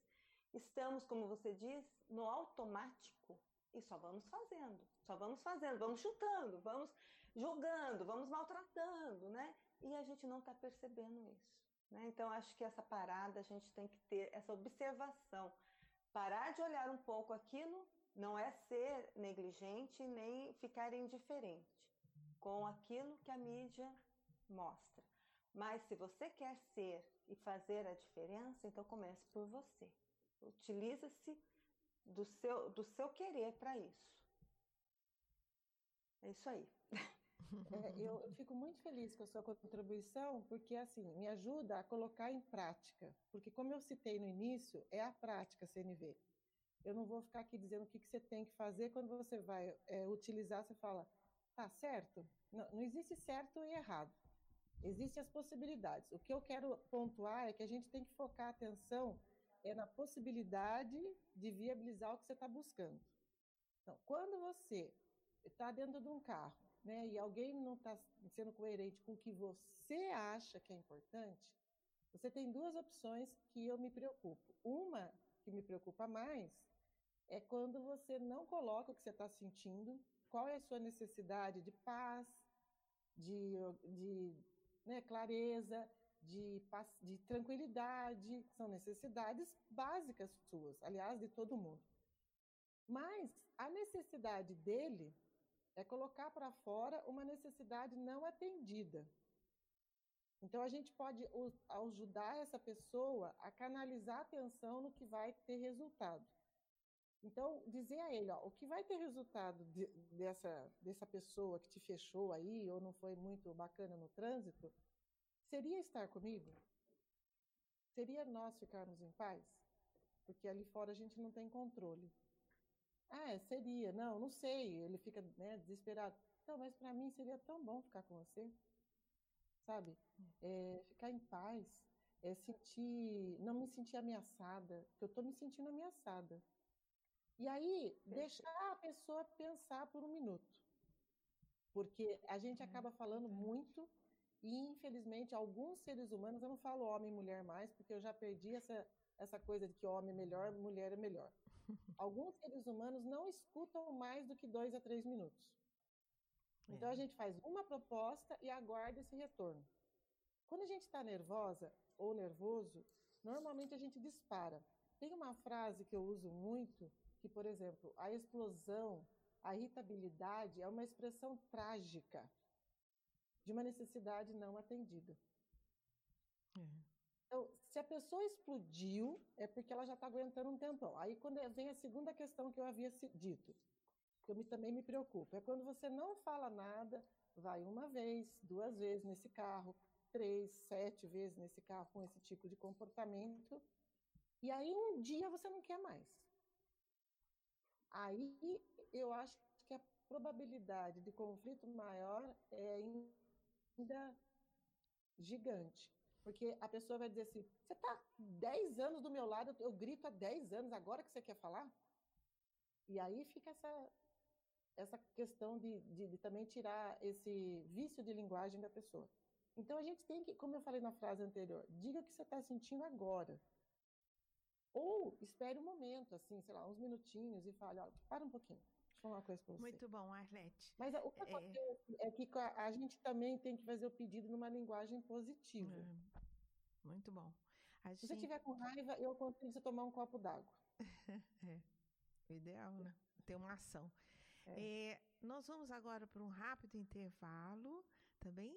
estamos, como você diz, no automático e só vamos fazendo, só vamos fazendo, vamos chutando, vamos jogando, vamos maltratando, né? E a gente não está percebendo isso. Né? Então, acho que essa parada a gente tem que ter essa observação, parar de olhar um pouco aquilo não é ser negligente nem ficar indiferente com aquilo que a mídia mostra. Mas se você quer ser e fazer a diferença, então comece por você. Utiliza-se do seu, do seu querer para isso. É isso aí. É, eu, eu, fico muito feliz com a sua contribuição, porque assim me ajuda a colocar em prática. Porque, como eu citei no início, é a prática CNV. Eu não vou ficar aqui dizendo o que, que você tem que fazer. Quando você vai é, utilizar, você fala, tá certo? Não, não existe certo e errado. Existem as possibilidades. O que eu quero pontuar é que a gente tem que focar a atenção é na possibilidade de viabilizar o que você está buscando. Então, quando você está dentro de um carro, né, e alguém não está sendo coerente com o que você acha que é importante, você tem duas opções que eu me preocupo. Uma que me preocupa mais é quando você não coloca o que você está sentindo, qual é a sua necessidade de paz, de, de né, clareza, de, de tranquilidade, são necessidades básicas suas, aliás, de todo mundo. Mas a necessidade dele é colocar para fora uma necessidade não atendida. Então a gente pode ajudar essa pessoa a canalizar a atenção no que vai ter resultado. Então, dizer a ele, ó, o que vai ter resultado de, dessa, dessa pessoa que te fechou aí ou não foi muito bacana no trânsito, seria estar comigo? Seria nós ficarmos em paz? Porque ali fora a gente não tem controle. Ah, é, seria. Não, não sei. Ele fica né, desesperado. Não, mas para mim seria tão bom ficar com você. Sabe? É, ficar em paz. É sentir, não me sentir ameaçada, porque eu estou me sentindo ameaçada. E aí, deixar a pessoa pensar por um minuto. Porque a gente acaba falando muito e, infelizmente, alguns seres humanos, eu não falo homem e mulher mais, porque eu já perdi essa, essa coisa de que homem é melhor, mulher é melhor. Alguns seres humanos não escutam mais do que dois a três minutos. Então, a é. gente faz uma proposta e aguarda esse retorno. Quando a gente está nervosa ou nervoso, normalmente a gente dispara. Tem uma frase que eu uso muito, que, por exemplo, a explosão, a irritabilidade é uma expressão trágica de uma necessidade não atendida. É. Então, se a pessoa explodiu, é porque ela já está aguentando um tempão. Aí, quando vem a segunda questão que eu havia dito, que eu me, também me preocupo, é quando você não fala nada, vai uma vez, duas vezes nesse carro, três, sete vezes nesse carro com esse tipo de comportamento, e aí um dia você não quer mais. Aí eu acho que a probabilidade de conflito maior é ainda gigante. Porque a pessoa vai dizer assim: você está 10 anos do meu lado, eu grito há 10 anos, agora que você quer falar? E aí fica essa, essa questão de, de, de, também tirar esse vício de linguagem da pessoa. Então a gente tem que, como eu falei na frase anterior, diga o que você está sentindo agora. Ou espere um momento, assim, sei lá, uns minutinhos e fale, ó, para um pouquinho. Deixa eu falar uma coisa para você. Muito bom, Arlete. Mas o que é... acontece é que a gente também tem que fazer o pedido numa linguagem positiva. É. Muito bom. A Se gente... você tiver com raiva, eu aconselho você tomar um copo d'água. é, o ideal, né? Ter uma ação. É. É, nós vamos agora para um rápido intervalo também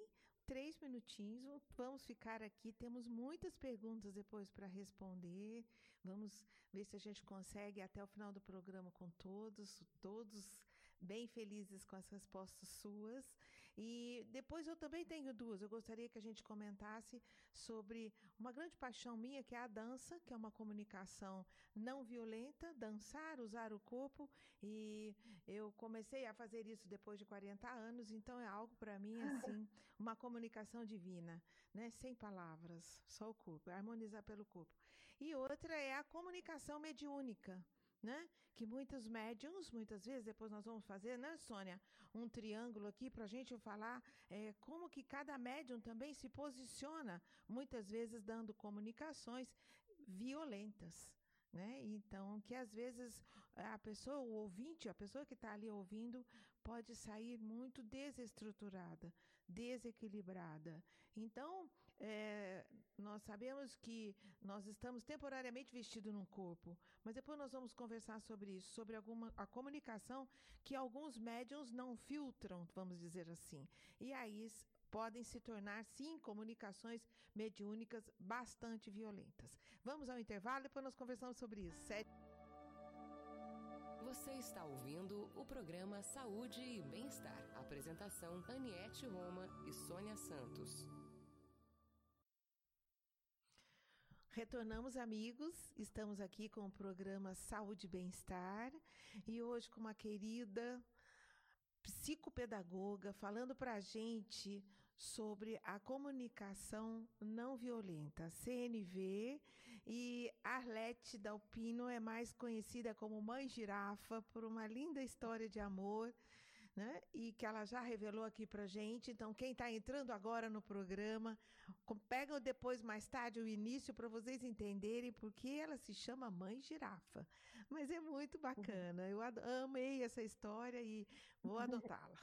três minutinhos. Vamos ficar aqui. Temos muitas perguntas depois para responder. Vamos ver se a gente consegue até o final do programa com todos, todos bem felizes com as respostas suas. E depois eu também tenho duas. Eu gostaria que a gente comentasse sobre uma grande paixão minha, que é a dança, que é uma comunicação não violenta, dançar, usar o corpo. E eu comecei a fazer isso depois de 40 anos, então é algo para mim assim, uma comunicação divina, né? Sem palavras, só o corpo, harmonizar pelo corpo. E outra é a comunicação mediúnica né? Que muitos médiums, muitas vezes, depois nós vamos fazer, né, Sônia, um triângulo aqui para a gente falar é, como que cada médium também se posiciona, muitas vezes dando comunicações violentas. Né? Então, que às vezes a pessoa, o ouvinte, a pessoa que está ali ouvindo, pode sair muito desestruturada, desequilibrada. Então, é, nós sabemos que nós estamos temporariamente vestidos num corpo, mas depois nós vamos conversar sobre isso, sobre alguma, a comunicação que alguns médiums não filtram, vamos dizer assim. E aí podem se tornar, sim, comunicações mediúnicas bastante violentas. Vamos ao intervalo, depois nós conversamos sobre isso. Sete... Você está ouvindo o programa Saúde e Bem-Estar. Apresentação: Aniette Roma e Sônia Santos. Retornamos, amigos. Estamos aqui com o programa Saúde e Bem-Estar. E hoje com uma querida psicopedagoga falando para a gente sobre a comunicação não violenta, CNV, e Arlete Dalpino é mais conhecida como Mãe Girafa por uma linda história de amor né? E que ela já revelou aqui para gente. Então, quem está entrando agora no programa, pega depois, mais tarde, o início para vocês entenderem porque ela se chama Mãe Girafa. Mas é muito bacana. Eu amei essa história e vou adotá-la.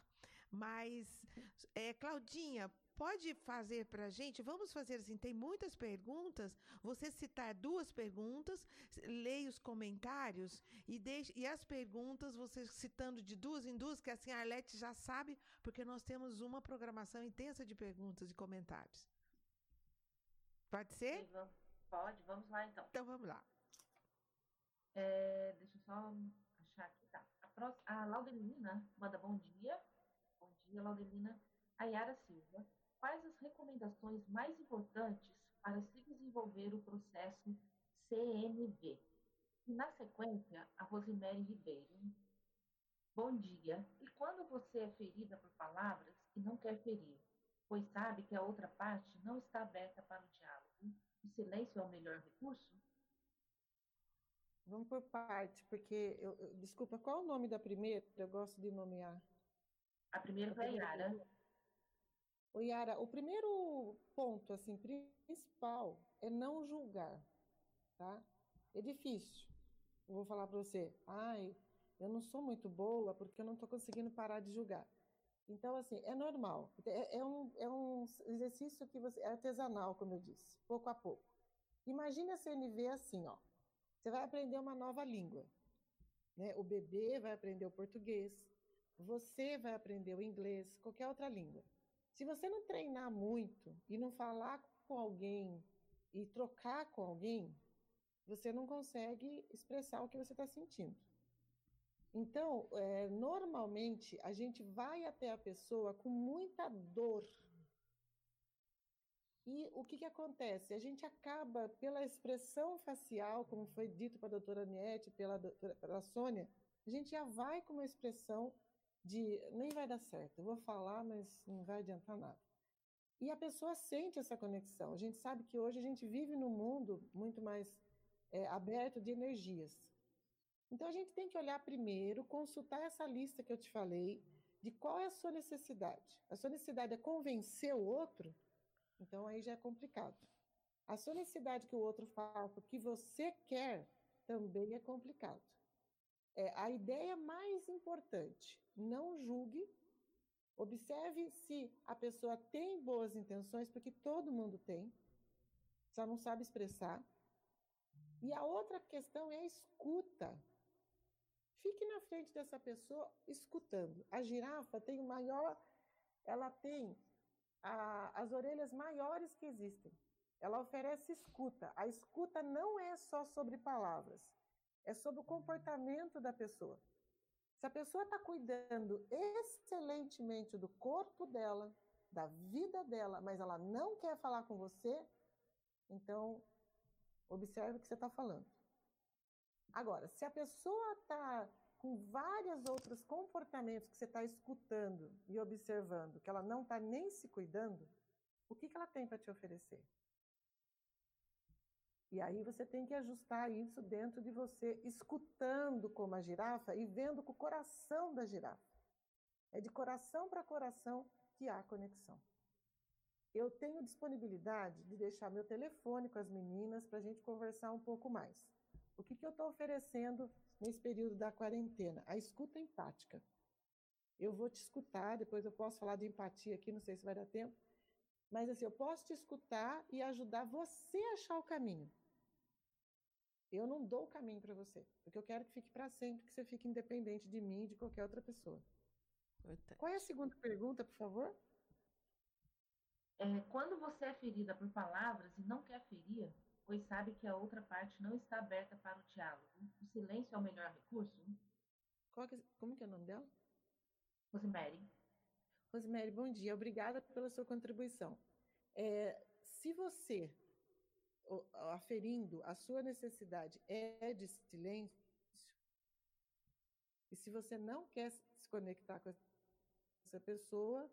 Mas, é, Claudinha, pode fazer para a gente? Vamos fazer assim: tem muitas perguntas. Você citar duas perguntas, leia os comentários e, deixe, e as perguntas, você citando de duas em duas, que assim a Arlete já sabe, porque nós temos uma programação intensa de perguntas e comentários. Pode ser? Sim, pode, vamos lá então. Então vamos lá. É, deixa eu só achar aqui, tá. A, próxima, a Laudelina manda bom dia. Bom dia, Laudelina. A Yara Silva quais as recomendações mais importantes para se desenvolver o processo CNV? E na sequência, a Rosemary Ribeiro. Bom dia. E quando você é ferida por palavras e não quer ferir, pois sabe que a outra parte não está aberta para o diálogo, o silêncio é o melhor recurso? Vamos por parte, porque eu, eu, desculpa, qual é o nome da primeira? Eu gosto de nomear. A primeira foi a Yara. O Yara, o primeiro ponto assim principal é não julgar, tá? É difícil. Eu vou falar para você, ai, eu não sou muito boa porque eu não estou conseguindo parar de julgar. Então, assim, é normal. É, é, um, é um exercício que você, é artesanal, como eu disse, pouco a pouco. Imagine a CNV assim, ó. Você vai aprender uma nova língua. Né? O bebê vai aprender o português, você vai aprender o inglês, qualquer outra língua. Se você não treinar muito e não falar com alguém e trocar com alguém, você não consegue expressar o que você está sentindo. Então, é, normalmente, a gente vai até a pessoa com muita dor. E o que, que acontece? A gente acaba, pela expressão facial, como foi dito para a doutora Aniette, pela, pela Sônia, a gente já vai com uma expressão de nem vai dar certo, eu vou falar, mas não vai adiantar nada. E a pessoa sente essa conexão. A gente sabe que hoje a gente vive num mundo muito mais é, aberto de energias. Então a gente tem que olhar primeiro, consultar essa lista que eu te falei, de qual é a sua necessidade. A sua necessidade é convencer o outro, então aí já é complicado. A sua necessidade que o outro faça o que você quer também é complicado. É, a ideia mais importante, não julgue, observe se a pessoa tem boas intenções, porque todo mundo tem, só não sabe expressar. E a outra questão é a escuta. Fique na frente dessa pessoa escutando. A girafa tem o maior, ela tem a, as orelhas maiores que existem. Ela oferece escuta. A escuta não é só sobre palavras, é sobre o comportamento da pessoa. Se a pessoa está cuidando excelentemente do corpo dela, da vida dela, mas ela não quer falar com você, então observe o que você está falando. Agora, se a pessoa está com vários outros comportamentos que você está escutando e observando, que ela não está nem se cuidando, o que, que ela tem para te oferecer? E aí você tem que ajustar isso dentro de você, escutando como a girafa e vendo com o coração da girafa. É de coração para coração que há conexão. Eu tenho disponibilidade de deixar meu telefone com as meninas para a gente conversar um pouco mais. O que, que eu estou oferecendo nesse período da quarentena? A escuta empática. Eu vou te escutar, depois eu posso falar de empatia aqui, não sei se vai dar tempo. Mas assim, eu posso te escutar e ajudar você a achar o caminho. Eu não dou o caminho para você, porque eu quero que fique para sempre, que você fique independente de mim e de qualquer outra pessoa. Qual é a segunda pergunta, por favor? É, quando você é ferida por palavras e não quer ferir, pois sabe que a outra parte não está aberta para o diálogo, o silêncio é o melhor recurso? Que, como que é o nome dela? Rosemary. Rosemary, bom dia. Obrigada pela sua contribuição. É, se você aferindo a sua necessidade é de silêncio, e se você não quer se conectar com essa pessoa,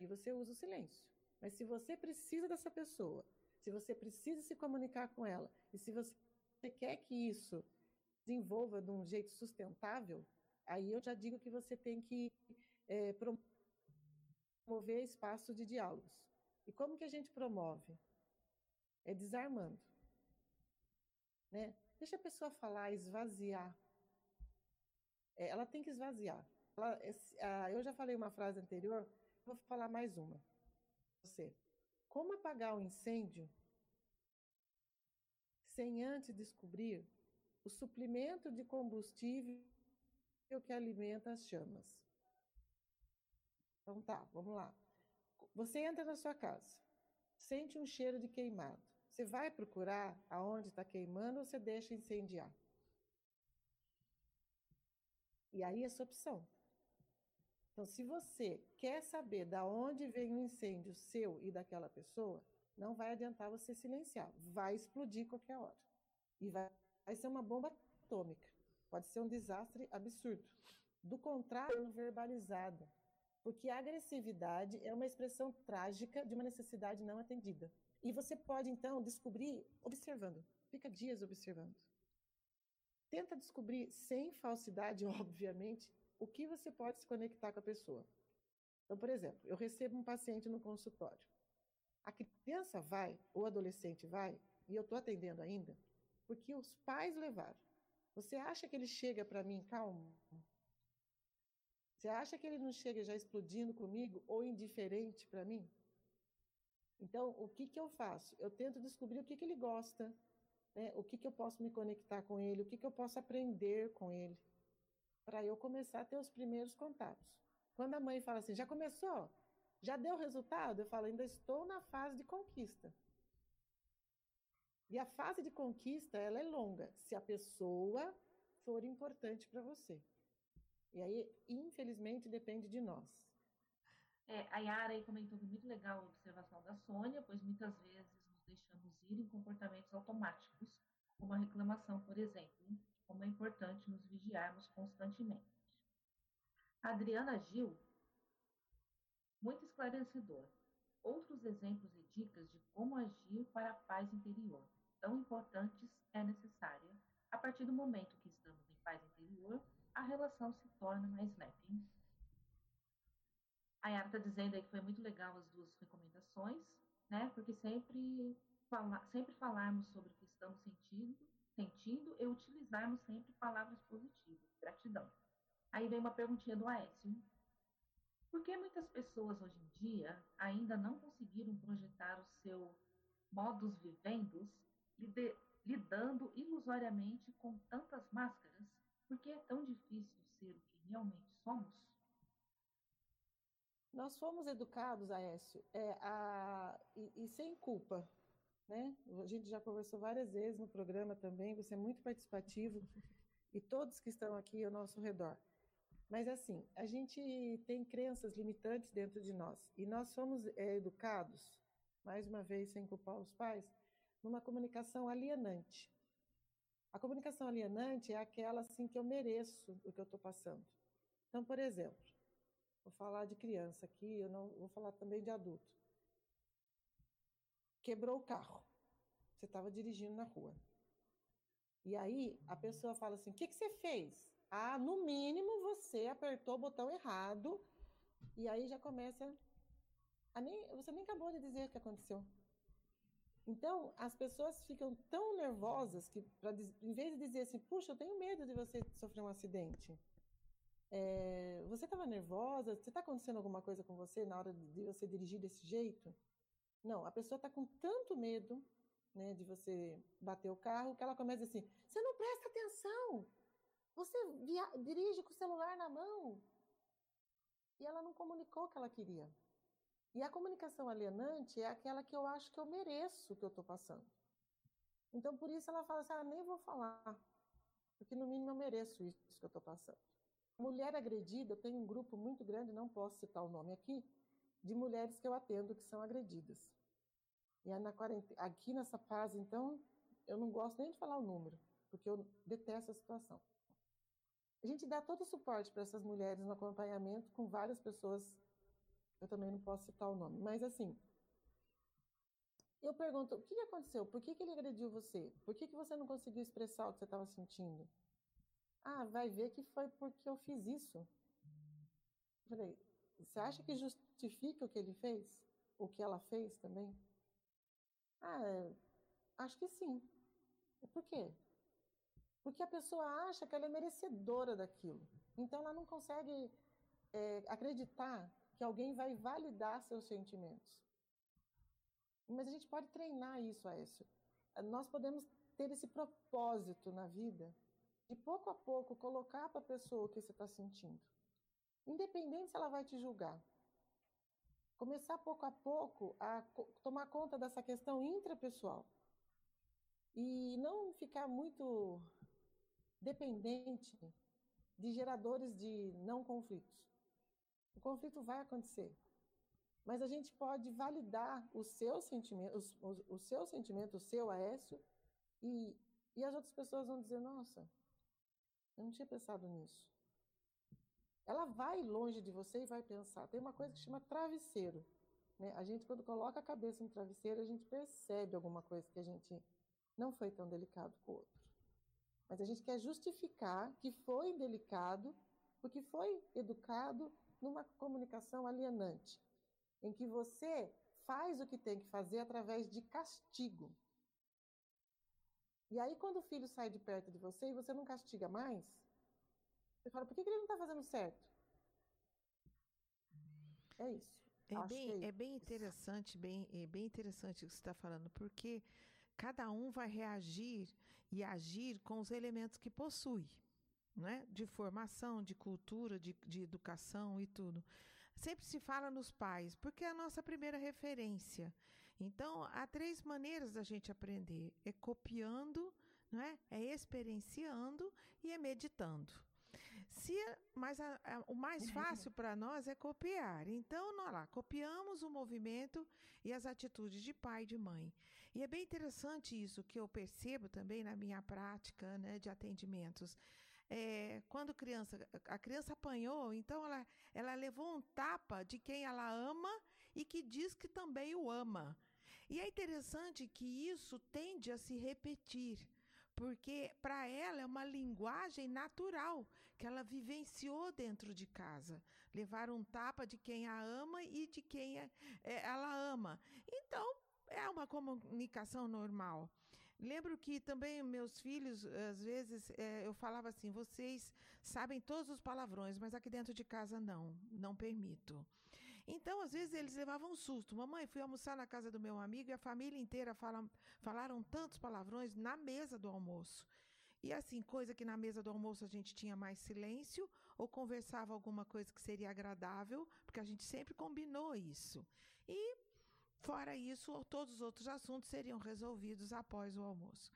e você usa o silêncio. Mas se você precisa dessa pessoa, se você precisa se comunicar com ela, e se você quer que isso desenvolva de um jeito sustentável, aí eu já digo que você tem que é, promover espaço de diálogos. E como que a gente promove? É desarmando. Né? Deixa a pessoa falar, esvaziar. É, ela tem que esvaziar. Ela, eu já falei uma frase anterior, vou falar mais uma. Você, como apagar um incêndio sem antes descobrir o suplemento de combustível que alimenta as chamas? Então tá, vamos lá. Você entra na sua casa, sente um cheiro de queimado. Você vai procurar aonde está queimando ou você deixa incendiar? E aí é sua opção. Então, se você quer saber da onde vem o incêndio seu e daquela pessoa, não vai adiantar você silenciar. Vai explodir qualquer hora. E vai, ser uma bomba atômica. Pode ser um desastre absurdo. Do contrário, verbalizada. Porque a agressividade é uma expressão trágica de uma necessidade não atendida. E você pode, então, descobrir observando. Fica dias observando. Tenta descobrir, sem falsidade, obviamente, o que você pode se conectar com a pessoa. Então, por exemplo, eu recebo um paciente no consultório. A criança vai, ou adolescente vai, e eu estou atendendo ainda, porque os pais levaram. Você acha que ele chega para mim calmo? Você acha que ele não chega já explodindo comigo ou indiferente para mim? Então, o que, que eu faço? Eu tento descobrir o que, que ele gosta, né? o que, que eu posso me conectar com ele, o que, que eu posso aprender com ele, para eu começar a ter os primeiros contatos. Quando a mãe fala assim, já começou? Já deu resultado? Eu falo, ainda estou na fase de conquista. E a fase de conquista, ela é longa, se a pessoa for importante para você. E aí, infelizmente, depende de nós. É, a Yara aí comentou que muito legal a observação da Sônia, pois muitas vezes nos deixamos ir em comportamentos automáticos, como a reclamação, por exemplo, como é importante nos vigiarmos constantemente. A Adriana Gil, muito esclarecedor. Outros exemplos e dicas de como agir para a paz interior, tão importantes, é necessária. A partir do momento que estamos em paz interior, a relação se torna mais leve. A Yara está dizendo aí que foi muito legal as duas recomendações, né? Porque sempre, fala, sempre falarmos sobre o que estamos sentindo, sentindo e utilizarmos sempre palavras positivas. Gratidão. Aí vem uma perguntinha do Aécio. Por que muitas pessoas hoje em dia ainda não conseguiram projetar o seu modus vivendus lidando ilusoriamente com tantas máscaras? Por que é tão difícil ser o que realmente somos? Nós fomos educados, Aécio, é, a, e, e, sem culpa. Né? A gente já conversou várias vezes no programa também, você é muito participativo, e todos que estão aqui ao nosso redor. Mas assim, a gente tem crenças limitantes dentro de nós, e nós somos é, educados, mais uma vez, sem culpar os pais, numa comunicação alienante. A comunicação alienante é aquela assim que eu mereço o que eu estou passando. Então, por exemplo, Vou falar de criança aqui, eu não vou falar também de adulto. Quebrou o carro. Você estava dirigindo na rua. E aí a pessoa fala assim: o que, que você fez? Ah, no mínimo você apertou o botão errado. E aí já começa. A nem, você nem acabou de dizer o que aconteceu. Então, as pessoas ficam tão nervosas que, pra, em vez de dizer assim, puxa, eu tenho medo de você sofrer um acidente, é, você estava nervosa? Você está acontecendo alguma coisa com você na hora de você dirigir desse jeito? Não, a pessoa está com tanto medo né, de você bater o carro que ela começa assim: você não presta atenção, você dirige com o celular na mão. E ela não comunicou o que ela queria. E a comunicação alienante é aquela que eu acho que eu mereço o que eu estou passando. Então, por isso ela fala assim: ah, nem vou falar, porque no mínimo eu mereço isso que eu estou passando. Mulher agredida, tem um grupo muito grande, não posso citar o nome aqui, de mulheres que eu atendo que são agredidas. E na aqui nessa fase, então, eu não gosto nem de falar o número, porque eu detesto a situação. A gente dá todo o suporte para essas mulheres no acompanhamento com várias pessoas, eu também não posso citar o nome, mas assim, eu pergunto, o que aconteceu? Por que, que ele agrediu você? Por que, que você não conseguiu expressar o que você estava sentindo? Ah, vai ver que foi porque eu fiz isso. Falei, você acha que justifica o que ele fez? O que ela fez também? Ah, é, acho que sim. Por quê? Porque a pessoa acha que ela é merecedora daquilo. Então ela não consegue é, acreditar que alguém vai validar seus sentimentos. Mas a gente pode treinar isso, Aécio. Nós podemos ter esse propósito na vida de pouco a pouco colocar para a pessoa o que você está sentindo. Independente se ela vai te julgar. Começar pouco a pouco a tomar conta dessa questão intrapessoal. E não ficar muito dependente de geradores de não conflitos. O conflito vai acontecer. Mas a gente pode validar o seu sentimento, o, o seu sentimento, o seu Aécio, e, e as outras pessoas vão dizer, nossa, eu não tinha pensado nisso. Ela vai longe de você e vai pensar. Tem uma coisa que chama travesseiro. Né? A gente, quando coloca a cabeça no travesseiro, a gente percebe alguma coisa que a gente não foi tão delicado com o outro. Mas a gente quer justificar que foi indelicado porque foi educado numa comunicação alienante, em que você faz o que tem que fazer através de castigo. E aí, quando o filho sai de perto de você e você não castiga mais, você fala, por que, que ele não está fazendo certo? É isso. É bem, é, é bem interessante, bem, é bem interessante o que você está falando, porque cada um vai reagir e agir com os elementos que possui, né? de formação, de cultura, de, de educação e tudo. Sempre se fala nos pais, porque é a nossa primeira referência. Então, há três maneiras da gente aprender: é copiando, não é? É experienciando e é meditando. Se, mas a, a, o mais fácil para nós é copiar. Então, nós lá, copiamos o movimento e as atitudes de pai e de mãe. E é bem interessante isso que eu percebo também na minha prática né, de atendimentos. É, quando criança, a criança apanhou, então ela, ela levou um tapa de quem ela ama e que diz que também o ama. E é interessante que isso tende a se repetir, porque para ela é uma linguagem natural que ela vivenciou dentro de casa. Levar um tapa de quem a ama e de quem é, é, ela ama. Então, é uma comunicação normal. Lembro que também meus filhos, às vezes, é, eu falava assim: vocês sabem todos os palavrões, mas aqui dentro de casa não, não permito. Então, às vezes, eles levavam um susto. Mamãe, fui almoçar na casa do meu amigo e a família inteira fala, falaram tantos palavrões na mesa do almoço. E assim, coisa que na mesa do almoço a gente tinha mais silêncio ou conversava alguma coisa que seria agradável, porque a gente sempre combinou isso. E, fora isso, todos os outros assuntos seriam resolvidos após o almoço,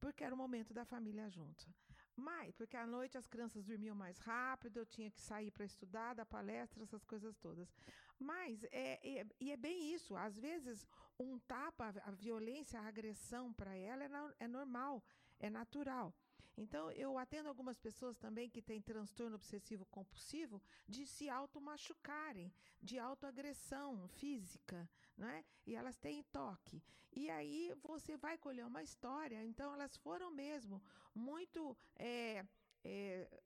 porque era o momento da família junta. Mas, porque à noite as crianças dormiam mais rápido, eu tinha que sair para estudar, dar palestra, essas coisas todas. Mas, é, é, e é bem isso, às vezes um tapa, a violência, a agressão para ela é, na, é normal, é natural. Então, eu atendo algumas pessoas também que têm transtorno obsessivo compulsivo de se automachucarem, de autoagressão física, né? E elas têm toque. E aí você vai colher uma história. Então, elas foram mesmo muito. É, é,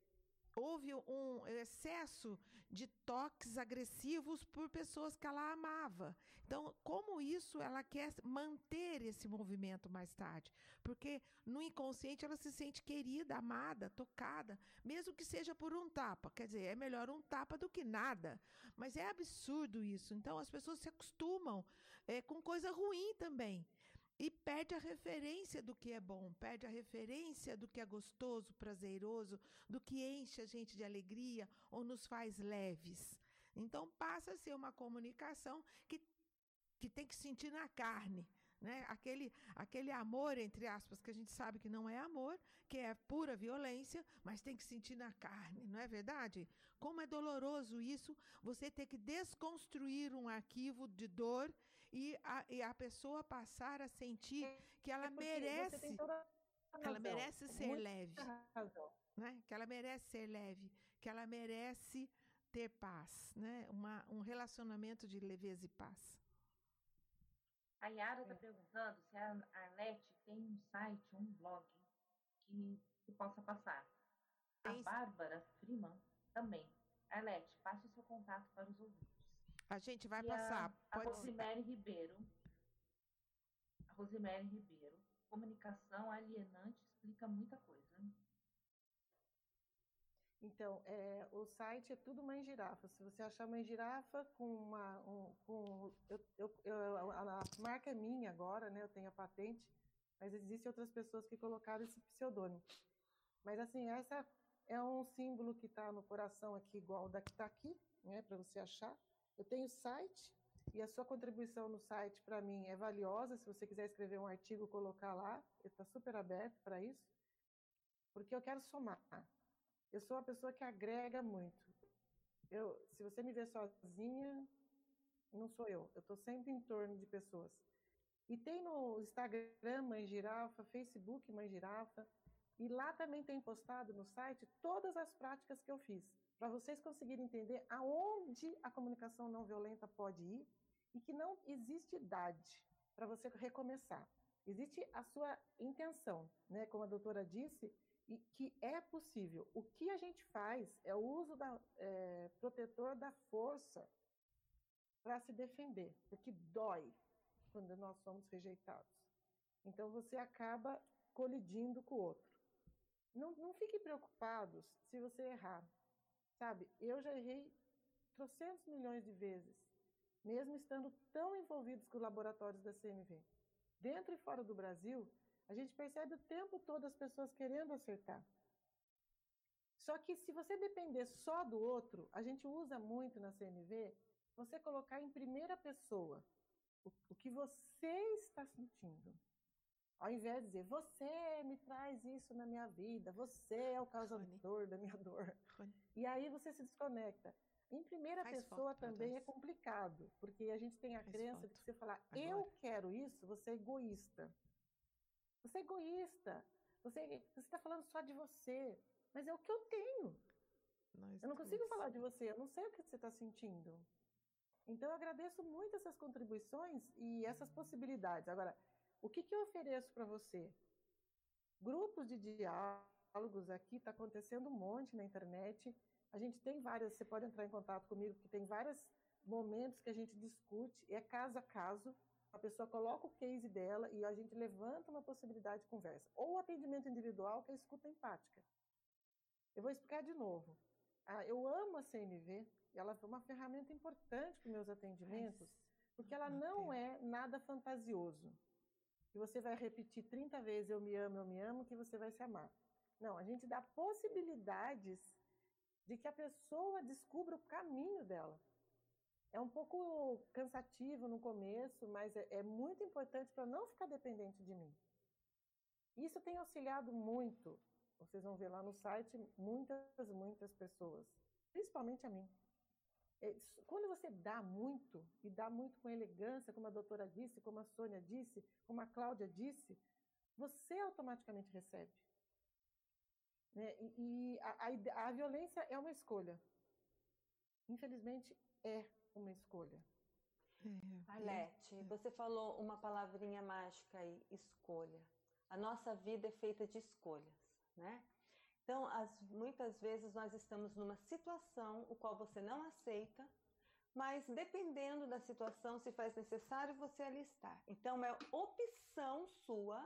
houve um excesso de toques agressivos por pessoas que ela amava. Então, como isso ela quer manter esse movimento mais tarde? Porque no inconsciente ela se sente querida, amada, tocada, mesmo que seja por um tapa. Quer dizer, é melhor um tapa do que nada. Mas é absurdo isso. Então, as pessoas se acostumam é, com coisa ruim também e perde a referência do que é bom, perde a referência do que é gostoso, prazeroso, do que enche a gente de alegria ou nos faz leves. Então passa a ser uma comunicação que, que tem que sentir na carne. Né? Aquele, aquele amor, entre aspas, que a gente sabe que não é amor, que é pura violência, mas tem que sentir na carne, não é verdade? Como é doloroso isso, você ter que desconstruir um arquivo de dor e a, e a pessoa passar a sentir é, que ela é merece. Ela merece ser leve. Né? Que ela merece ser leve, que ela merece ter paz, né? Uma, um relacionamento de leveza e paz. A Yara está é. perguntando se a Arlete tem um site, um blog que, que possa passar. Tem... A Bárbara Freeman também. Arlete, passe o seu contato para os ouvintes. A gente vai e passar. A, a Rosemary Ribeiro. A Rosemary Ribeiro. Comunicação alienante explica muita coisa. Então, é, o site é tudo Mãe Girafa. Se você achar Mãe Girafa com uma. Um, com, eu, eu, eu, a marca é minha agora, né? Eu tenho a patente, mas existem outras pessoas que colocaram esse pseudônimo. Mas, assim, essa é um símbolo que está no coração aqui, igual da que está aqui, né? Para você achar. Eu tenho site e a sua contribuição no site para mim é valiosa. Se você quiser escrever um artigo, colocar lá, está super aberto para isso, porque eu quero somar. Eu sou uma pessoa que agrega muito. Eu, se você me vê sozinha, não sou eu. Eu estou sempre em torno de pessoas. E tem no Instagram Mãe Girafa, Facebook Mãe Girafa, e lá também tem postado no site todas as práticas que eu fiz para vocês conseguirem entender aonde a comunicação não violenta pode ir e que não existe idade para você recomeçar. Existe a sua intenção, né? Como a doutora disse, e que é possível. O que a gente faz é o uso da é, protetor da força para se defender, porque dói quando nós somos rejeitados. Então você acaba colidindo com o outro. Não, não preocupados se você errar. Sabe, eu já errei trocentos milhões de vezes, mesmo estando tão envolvidos com os laboratórios da CMV. Dentro e fora do Brasil, a gente percebe o tempo todo as pessoas querendo acertar. Só que se você depender só do outro, a gente usa muito na CMV você colocar em primeira pessoa o, o que você está sentindo. Ao invés de dizer, você me traz isso na minha vida, você é o causador da minha dor. E aí você se desconecta. Em primeira Faz pessoa também é complicado, porque a gente tem a Faz crença de que você falar, Agora. eu quero isso, você é egoísta. Você é egoísta. Você está falando só de você. Mas é o que eu tenho. Nós eu não consigo falar de você, eu não sei o que você está sentindo. Então, eu agradeço muito essas contribuições e essas possibilidades. Agora, o que, que eu ofereço para você? Grupos de diálogos aqui, está acontecendo um monte na internet. A gente tem várias, você pode entrar em contato comigo, porque tem vários momentos que a gente discute, é caso a caso. A pessoa coloca o case dela e a gente levanta uma possibilidade de conversa. Ou atendimento individual, que é a escuta empática. Eu vou explicar de novo. Ah, eu amo a CNV, ela foi uma ferramenta importante para meus atendimentos, porque ela não é nada fantasioso. Que você vai repetir 30 vezes eu me amo, eu me amo, que você vai se amar. Não, a gente dá possibilidades de que a pessoa descubra o caminho dela. É um pouco cansativo no começo, mas é, é muito importante para não ficar dependente de mim. Isso tem auxiliado muito. Vocês vão ver lá no site muitas, muitas pessoas, principalmente a mim. É, quando você dá muito, e dá muito com elegância, como a doutora disse, como a Sônia disse, como a Cláudia disse, você automaticamente recebe. Né? E, e a, a, a, violência é uma escolha. Infelizmente, é uma escolha. É, Alete, é. você falou uma palavrinha mágica aí, escolha. A nossa vida é feita de escolhas, né? Então, as, muitas vezes nós estamos numa situação o qual você não aceita, mas dependendo da situação, se faz necessário você alistar. Então, é opção sua,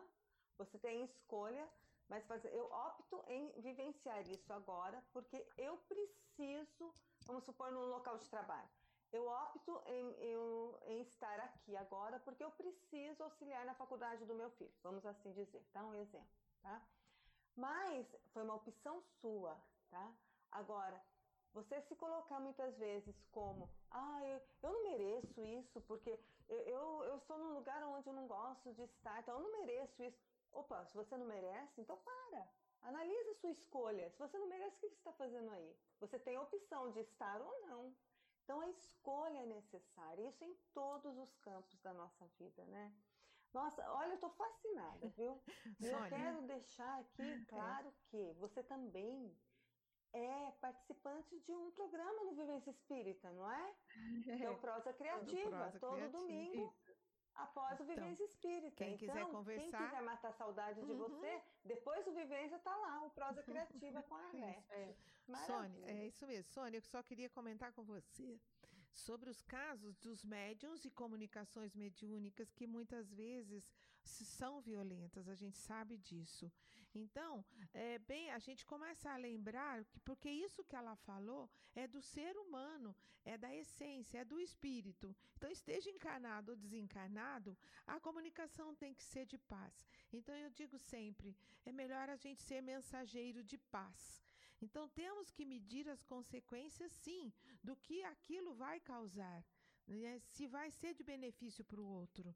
você tem escolha, mas eu opto em vivenciar isso agora, porque eu preciso, vamos supor, num local de trabalho. Eu opto em, em, em, estar aqui agora porque eu preciso auxiliar na faculdade do meu filho, vamos assim dizer, tá? Um exemplo, tá? Mas foi uma opção sua, tá? Agora, você se colocar muitas vezes como, ah, eu, eu não mereço isso, porque eu, eu, eu num lugar onde eu não gosto de estar, então eu não mereço isso. Opa, se você não merece, então para. Analise sua escolha. Se você não merece, o que você está fazendo aí? Você tem a opção de estar ou não. Então a escolha é necessária. Isso em todos os campos da nossa vida, né? Nossa, olha, eu tô fascinada, viu? eu quero deixar aqui é. claro é. que você também é participante de um programa no Vivência Espírita, não é? É o Prosa Criativa, Prosa todo Criativa. domingo. Após o então, Vivência Espírita. Quem então, quiser conversar. Quem quiser matar saudade de uhum. você, depois do Vivência tá lá, o Prosa Criativa com a Arlete. É. Sônia, é isso mesmo. Sônia, eu só queria comentar com você sobre os casos dos médiums e comunicações mediúnicas que muitas vezes são violentas, a gente sabe disso. Então, é, bem, a gente começa a lembrar que porque isso que ela falou é do ser humano, é da essência, é do espírito. Então, esteja encarnado ou desencarnado, a comunicação tem que ser de paz. Então, eu digo sempre, é melhor a gente ser mensageiro de paz então temos que medir as consequências, sim, do que aquilo vai causar. Né? Se vai ser de benefício para o outro.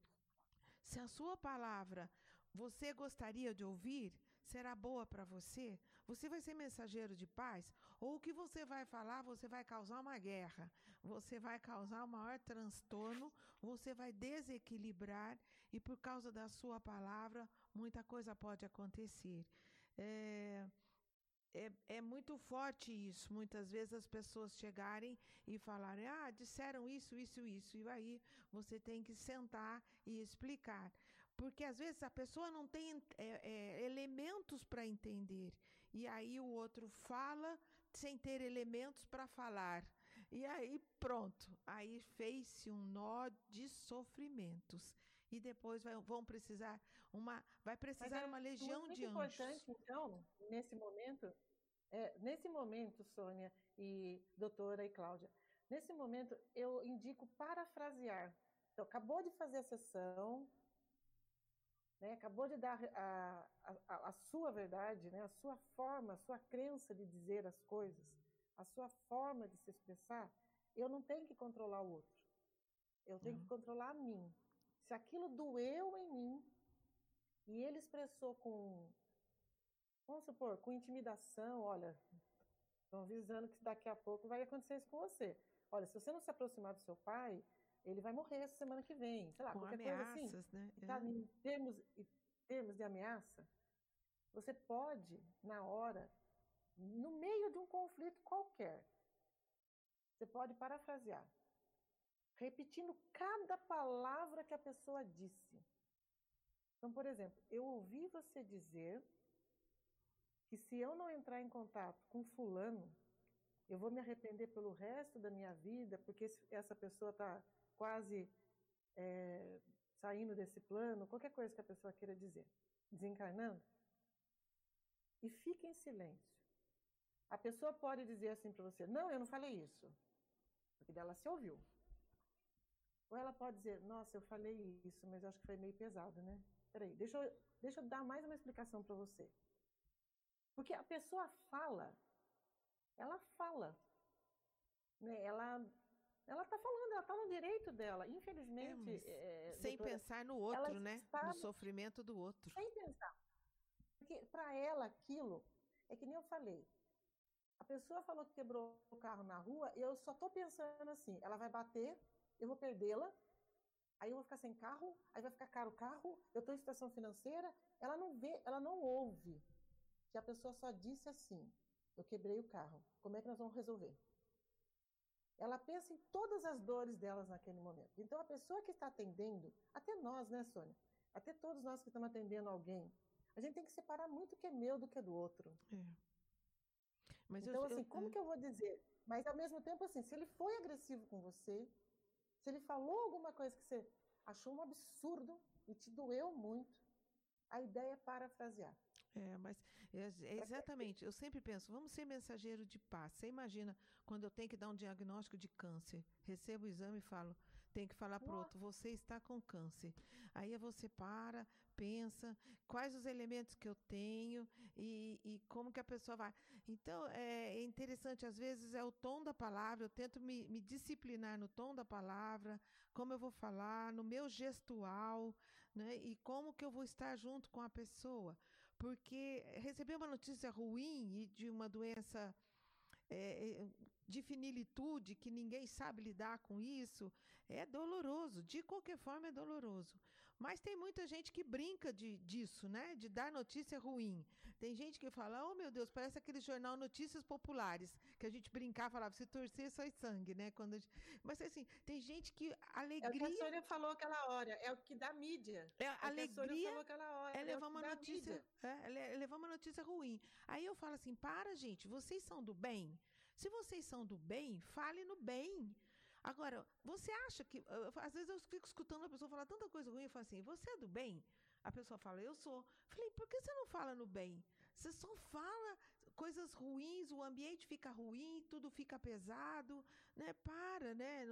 Se a sua palavra você gostaria de ouvir, será boa para você? Você vai ser mensageiro de paz? Ou o que você vai falar, você vai causar uma guerra, você vai causar um maior transtorno, você vai desequilibrar e por causa da sua palavra, muita coisa pode acontecer. É, é, é muito forte isso. Muitas vezes as pessoas chegarem e falarem, ah, disseram isso, isso, isso. E aí você tem que sentar e explicar. Porque às vezes a pessoa não tem é, é, elementos para entender. E aí o outro fala sem ter elementos para falar. E aí pronto. Aí fez-se um nó de sofrimentos e depois vai, vão precisar uma vai precisar é uma legião de anjos. importante então nesse momento é, nesse momento, Sônia e doutora e Cláudia, nesse momento eu indico parafrasear. Então, acabou de fazer a sessão, né, acabou de dar a, a, a sua verdade, né, a sua forma, a sua crença de dizer as coisas, a sua forma de se expressar, eu não tenho que controlar o outro. Eu tenho uhum. que controlar a mim. Se aquilo doeu em mim, e ele expressou com, vamos supor, com intimidação, olha, estão avisando que daqui a pouco vai acontecer isso com você. Olha, se você não se aproximar do seu pai, ele vai morrer essa semana que vem, sei lá, Com qualquer ameaças, coisa assim. né? Tá, É. em termos, em termos de ameaça, você pode, na hora, no meio de um conflito qualquer, você pode parafrasear, repetindo cada palavra que a pessoa disse. Então, por exemplo, eu ouvi você dizer que se eu não entrar em contato com fulano, eu vou me arrepender pelo resto da minha vida, porque essa pessoa está quase é, saindo desse plano, qualquer coisa que a pessoa queira dizer, desencarnando, e fique em silêncio. A pessoa pode dizer assim para você: Não, eu não falei isso, porque dela se ouviu. Ou ela pode dizer: Nossa, eu falei isso, mas eu acho que foi meio pesado, né? Peraí, deixa eu, deixa eu dar mais uma explicação para você. Porque a pessoa fala, ela fala. Né? Ela ela está falando, ela está no direito dela. Infelizmente, mas é, Sem doutora, pensar no outro, né? No sofrimento do outro. sem pensar. Porque para ela aquilo é que nem eu falei. A pessoa falou que quebrou o carro na rua, e eu só estou pensando assim, ela vai bater, eu vou perdê-la, aí eu vou ficar sem carro, aí vai ficar caro o carro, eu estou em situação financeira, ela não vê, ela não ouve que a pessoa só disse assim, eu quebrei o carro, como é que nós vamos resolver? Ela pensa em todas as dores delas naquele momento. Então, a pessoa que está atendendo, até nós, né, Sônia? Até todos nós que estamos atendendo alguém, a gente tem que separar muito o que é meu do que é do outro. É. Mas eu- então, eu- assim, como é. que eu vou dizer? Mas, ao mesmo tempo, assim, se ele foi agressivo com você, se ele falou alguma coisa que você achou um absurdo e te doeu muito, a ideia é parafrasear. É, mas é, é exatamente. Eu sempre penso, vamos ser mensageiro de paz. Você imagina quando eu tenho que dar um diagnóstico de câncer, recebo o exame e falo, tem que falar para o outro, você está com câncer. Aí você para, pensa, quais os elementos que eu tenho e, e como que a pessoa vai. Então, é, é interessante, às vezes é o tom da palavra, eu tento me, me disciplinar no tom da palavra, como eu vou falar, no meu gestual, né? E como que eu vou estar junto com a pessoa porque receber uma notícia ruim e de uma doença é, é, de finilitude, que ninguém sabe lidar com isso, é doloroso. De qualquer forma, é doloroso. Mas tem muita gente que brinca de, disso, né? De dar notícia ruim. Tem gente que fala, oh meu Deus, parece aquele jornal Notícias Populares, que a gente brincava, falava, se torcer, sai sangue, né? Quando gente... Mas assim, tem gente que É o que alegria. a Sônia falou aquela hora, é o que dá mídia. É, É que a alegria falou aquela hora, é é levar uma notícia, é, é é levar uma notícia ruim. Aí eu falo assim: para, gente, vocês são do bem? Se vocês são do bem, fale no bem. Agora, você acha que. eu- eu- às vezes eu fico escutando a pessoa falar tanta coisa ruim, eu falo assim: você é do bem? A pessoa fala, eu sou. Falei, por que você não fala no bem? Você só fala coisas ruins, o ambiente fica ruim, tudo fica pesado, né? Para, né?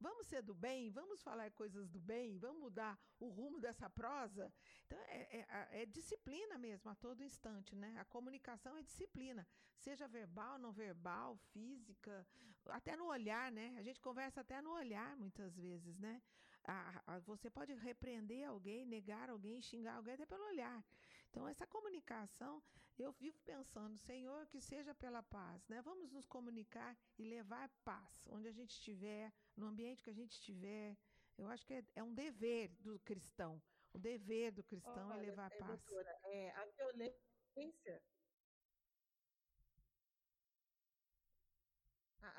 Vamos ser do bem, vamos falar coisas do bem, vamos mudar o rumo dessa prosa. Então, é, é- é disciplina mesmo, a todo instante, né? A comunicação é disciplina, seja verbal, não verbal, física, até no olhar, né? A gente conversa até no olhar, muitas vezes, né? A- a- você pode repreender alguém, negar alguém, xingar alguém até pelo olhar. Então, essa comunicação, eu vivo pensando, Senhor, que seja pela paz, né? Vamos nos comunicar e levar paz, onde a gente estiver, no ambiente que a gente estiver. Eu acho que é, é um dever do cristão. O dever do cristão é Olha, levar é, paz. doutora, é, a violência.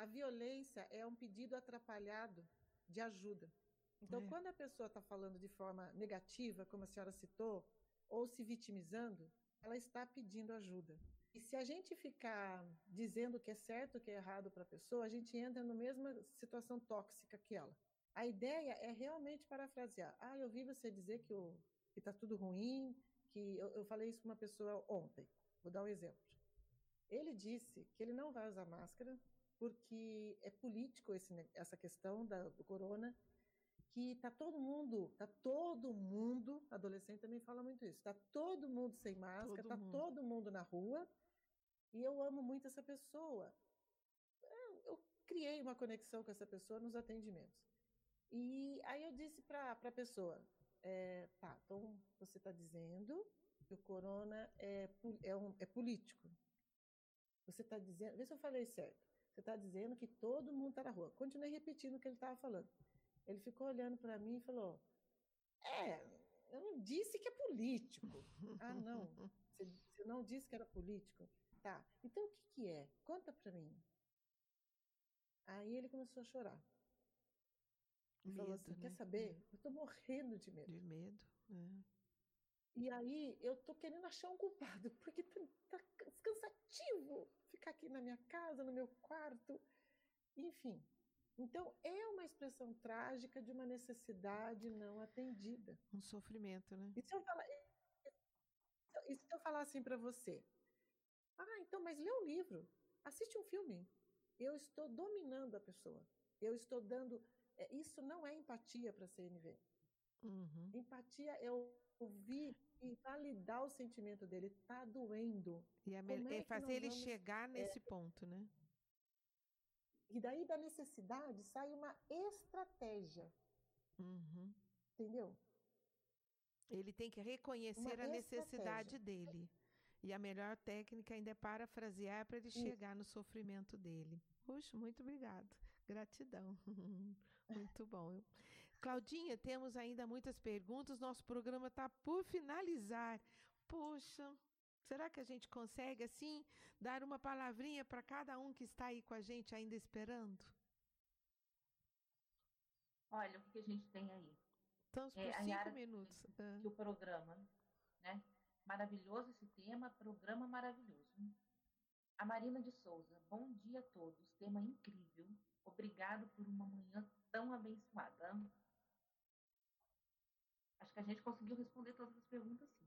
A violência é um pedido atrapalhado de ajuda. Então, É. quando a pessoa está falando de forma negativa, como a senhora citou, ou se vitimizando, ela está pedindo ajuda. E se a gente ficar dizendo o que é certo, o que é errado para a pessoa, a gente entra na mesma situação tóxica que ela. A ideia é realmente parafrasear. Ah, eu vi você dizer que está tudo ruim, que eu, eu falei isso para uma pessoa ontem. Vou dar um exemplo. Ele disse que ele não vai usar máscara porque é político esse, essa questão da, do corona, que está todo mundo, está todo mundo, adolescente também fala muito isso, está todo mundo sem máscara, Todo está mundo. todo mundo na rua, e eu amo muito essa pessoa. Eu, eu criei uma conexão com essa pessoa nos atendimentos. E aí eu disse para a pessoa, é, tá, então você está dizendo que o corona é, é, um, é político. Você está dizendo, vê se eu falei certo. Você está dizendo que todo mundo está na rua. Continuei repetindo o que ele estava falando. Ele ficou olhando para mim e falou: É, eu não disse que é político. ah, não. Você, você não disse que era político? Tá. Então o que, que é? Conta para mim. Aí ele começou a chorar. E medo, falou assim: né? Quer saber? É. Eu estou morrendo de medo. De medo. É. E aí eu tô querendo achar um culpado, porque tá, tá cansativo ficar aqui na minha casa, no meu quarto, enfim. Então é uma expressão trágica de uma necessidade não atendida. Um sofrimento, né? E se eu falar, e se eu falar assim para você? Ah, então, mas lê um livro, assiste um filme. Eu estou dominando a pessoa. Eu estou dando. É, isso não é empatia para a CNV. Uhum. Empatia é ouvir e validar o sentimento dele. Está doendo. E é, é, é fazer ele vamos... chegar nesse é... ponto, né? E daí da necessidade sai uma estratégia. Uhum. Entendeu? Ele tem que reconhecer uma a necessidade dele. E a melhor técnica ainda é parafrasear para ele Isso. chegar no sofrimento dele. Puxa, muito obrigado. Gratidão. muito bom. Claudinha, temos ainda muitas perguntas. Nosso programa está por finalizar. Poxa, será que a gente consegue, assim, dar uma palavrinha para cada um que está aí com a gente ainda esperando? Olha, o que a gente tem aí? Estamos é, por é, cinco minutos. Que, ah. que o programa, né? Maravilhoso esse tema, programa maravilhoso. A Marina de Souza, bom dia a todos. Tema incrível. Obrigado por uma manhã tão abençoada. Acho que a gente conseguiu responder todas as perguntas, sim.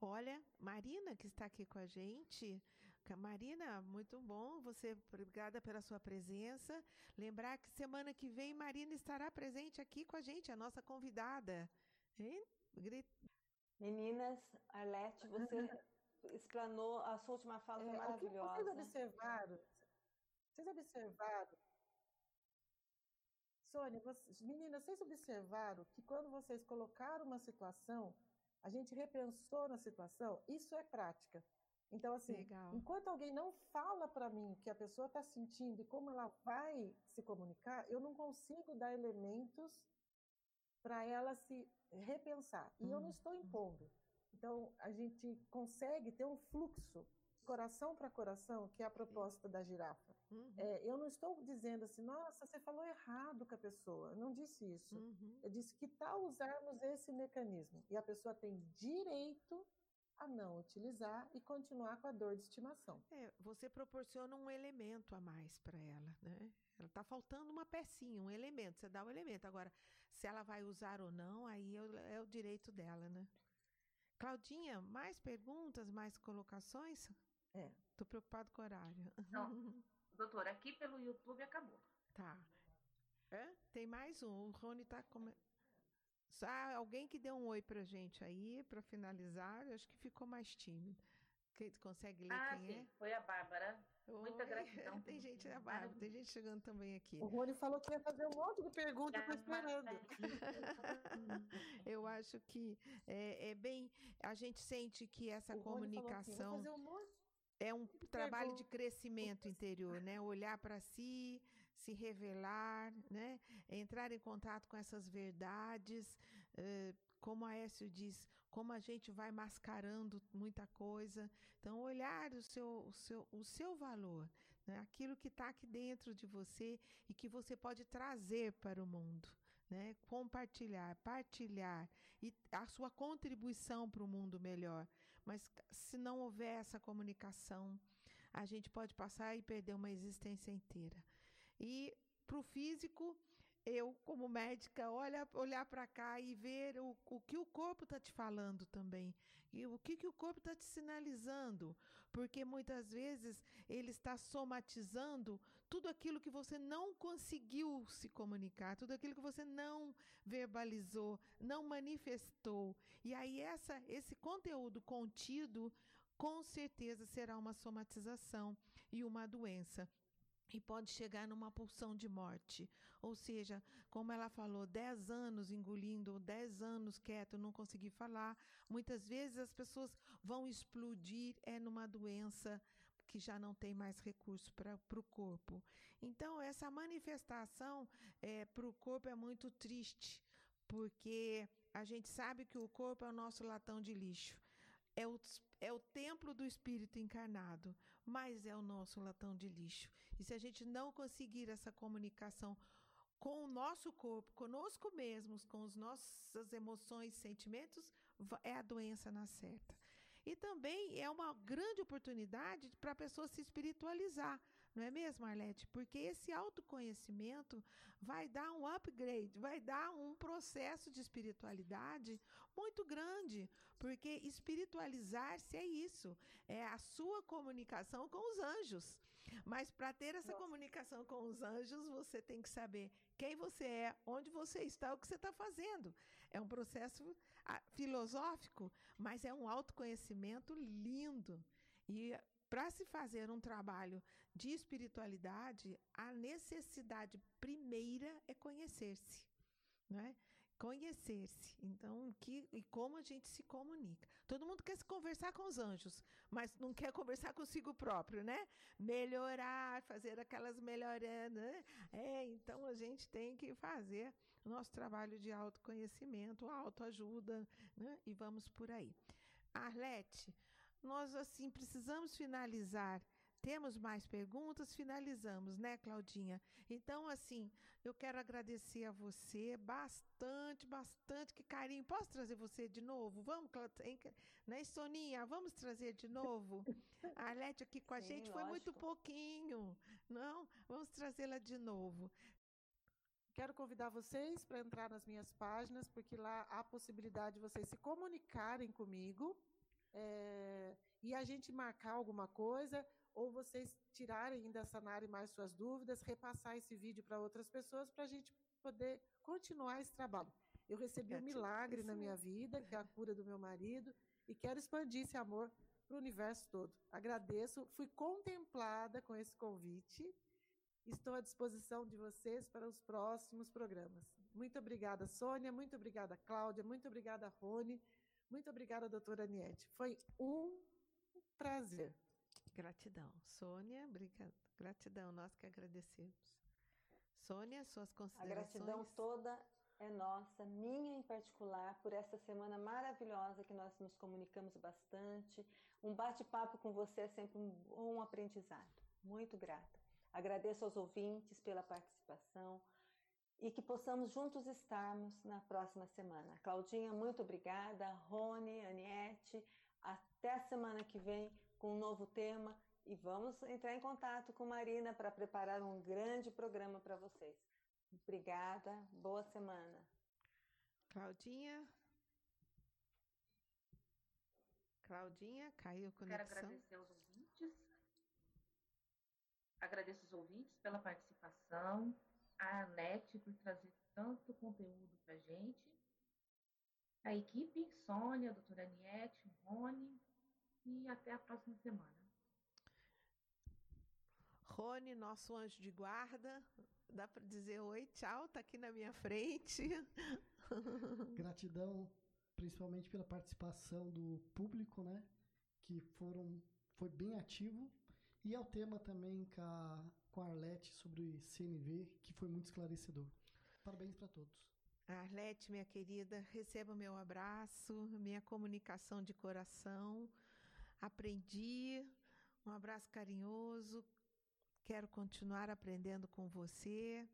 Olha, Marina, que está aqui com a gente. Marina, muito bom. Você, obrigada pela sua presença. Lembrar que semana que vem Marina estará presente aqui com a gente, a nossa convidada. Hein? Meninas, Arlete, você explanou a sua última fala é, maravilhosa. Vocês observaram? Vocês observaram Sônia, vocês, meninas, vocês observaram que quando vocês colocaram uma situação, a gente repensou na situação? Isso é prática. Então, assim, Legal. enquanto alguém não fala para mim o que a pessoa está sentindo e como ela vai se comunicar, eu não consigo dar elementos para ela se repensar. E eu não estou uhum. impondo. Então, a gente consegue ter um fluxo coração para coração, que é a proposta da girafa. Uhum. É, eu não estou dizendo assim, nossa, você falou errado com a pessoa. Eu não disse isso. Uhum. Eu disse que tal usarmos esse mecanismo? E a pessoa tem direito a não utilizar e continuar com a dor de estimação. É, você proporciona um elemento a mais para ela, né? Ela está faltando uma pecinha, um elemento. Você dá o um elemento. Agora, se ela vai usar ou não, aí é, é o direito dela, né? Claudinha, mais perguntas, mais colocações? É. Tô preocupado com o horário. Não, doutora, aqui pelo YouTube acabou. Tá. É? Tem mais um. O Rony tá com... Ah, alguém que deu um oi pra gente aí, para finalizar, acho que ficou mais tímido. Quem consegue ler ah, quem sim, é? foi a Bárbara. Oi. Muita gratidão. tem gente, a Bárbara, tem gente chegando também aqui. O Rony falou que ia fazer um monte de perguntas, tô esperando. Eu acho que é, é, bem. A gente sente que essa o comunicação. Assim, fazer um monte é um trabalho de crescimento interior, né? Olhar para si, se revelar, né? Entrar em contato com essas verdades, uh, como a Écio diz, como a gente vai mascarando muita coisa. Então, olhar o seu, o seu, o seu valor, né? aquilo que está aqui dentro de você e que você pode trazer para o mundo. Né? Compartilhar, partilhar e a sua contribuição para o mundo melhor. Mas se não houver essa comunicação, a gente pode passar e perder uma existência inteira. E para o físico, eu, como médica, olha, olhar para cá e ver o, o que o corpo está te falando também. E o que, que o corpo está te sinalizando. Porque muitas vezes ele está somatizando tudo aquilo que você não conseguiu se comunicar, tudo aquilo que você não verbalizou, não manifestou. E aí essa, esse conteúdo contido com certeza será uma somatização e uma doença. e pode chegar numa pulsão de morte. Ou seja, como ela falou, 10 anos engolindo, 10 anos quieto, não conseguir falar. Muitas vezes as pessoas vão explodir é numa doença que já não tem mais recurso para o corpo. Então, essa manifestação é, para o corpo é muito triste, porque a gente sabe que o corpo é o nosso latão de lixo. É o, é o templo do Espírito encarnado, mas é o nosso latão de lixo. E se a gente não conseguir essa comunicação com o nosso corpo, conosco mesmos, com as nossas emoções, sentimentos, é a doença na certa. E também é uma grande oportunidade para a pessoa se espiritualizar, não é mesmo, Arlete? Porque esse autoconhecimento vai dar um upgrade, vai dar um processo de espiritualidade muito grande, porque espiritualizar-se é isso, é a sua comunicação com os anjos. Mas para ter essa Nossa. comunicação com os anjos, você tem que saber quem você é, onde você está, o que você está fazendo. É um processo filosófico, mas é um autoconhecimento lindo. E para se fazer um trabalho de espiritualidade, a necessidade primeira é conhecer-se, não é? Conhecer-se. Então, que e como a gente se comunica. Todo mundo quer se conversar com os anjos, mas não quer conversar consigo próprio, né? Melhorar, fazer aquelas melhoras, né? É, então a gente tem que fazer o nosso trabalho de autoconhecimento, autoajuda, né? E vamos por aí. Arlete, nós assim precisamos finalizar. Temos mais perguntas? Finalizamos, né, Claudinha? Então, assim, eu quero agradecer a você bastante, bastante. Que carinho. Posso trazer você de novo? Vamos, né, Soninha? Vamos trazer de novo? A Arlete aqui com a Sim, gente lógico. foi muito pouquinho. Não? Vamos trazê-la de novo. Quero convidar vocês para entrar nas minhas páginas, porque lá há a possibilidade de vocês se comunicarem comigo é, e a gente marcar alguma coisa, ou vocês tirarem ainda, sanarem mais suas dúvidas, repassar esse vídeo para outras pessoas, para a gente poder continuar esse trabalho. Eu recebi um milagre na minha vida, que é a cura do meu marido, e quero expandir esse amor para o universo todo. Agradeço, fui contemplada com esse convite. Estou à disposição de vocês para os próximos programas. Muito obrigada, Sônia. Muito obrigada, Cláudia. Muito obrigada, Rony. Muito obrigada, doutora Aniette. Foi um prazer. Gratidão. Sônia, obrigada. Gratidão, nós que agradecemos. Sônia, suas considerações. A gratidão toda é nossa, minha em particular, por essa semana maravilhosa que nós nos comunicamos bastante. Um bate-papo com você é sempre um bom aprendizado. Muito grata. Agradeço aos ouvintes pela participação e que possamos juntos estarmos na próxima semana. Claudinha, muito obrigada. Rony, Aniette, até a semana que vem com um novo tema e vamos entrar em contato com Marina para preparar um grande programa para vocês. Obrigada, boa semana. Claudinha. Claudinha, caiu a conexão. Quero agradecer aos ouvintes. Agradeço os ouvintes pela participação a NET por trazer tanto conteúdo para gente, a equipe, Sônia, a doutora Aniette, Rony, e até a próxima semana. Rony, nosso anjo de guarda, dá para dizer oi, tchau, tá aqui na minha frente. Gratidão, principalmente pela participação do público, né? Que foram, foi bem ativo. E ao tema também com a com a Arlete sobre CNV, que foi muito esclarecedor. Parabéns para todos. Arlete, minha querida, receba o meu abraço, minha comunicação de coração. Aprendi, um abraço carinhoso. Quero continuar aprendendo com você.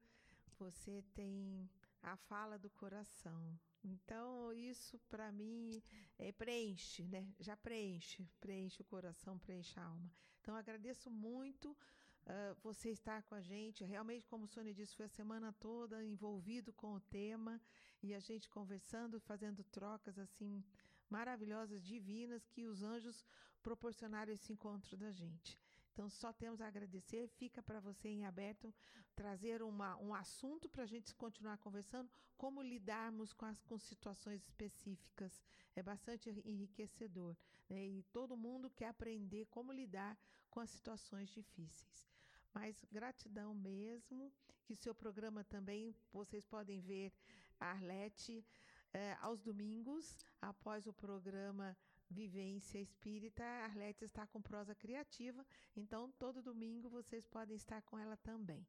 Você tem a fala do coração. Então, isso para mim é, preenche, né? Já preenche, preenche o coração, preenche a alma. Então, agradeço muito uh, você estar com a gente. Realmente, como o Sônia disse, foi a semana toda envolvido com o tema e a gente conversando, fazendo trocas assim maravilhosas, divinas, que os anjos proporcionaram esse encontro da gente. Então, só temos a agradecer. Fica para você em aberto trazer uma, um assunto para a gente continuar conversando, como lidarmos com as com situações específicas. É bastante enriquecedor. Né? E todo mundo quer aprender como lidar com as situações difíceis. Mas gratidão mesmo, que seu programa também, vocês podem ver a Arlete eh, aos domingos, após o programa Vivência Espírita, a Arlete está com prosa criativa, então todo domingo vocês podem estar com ela também.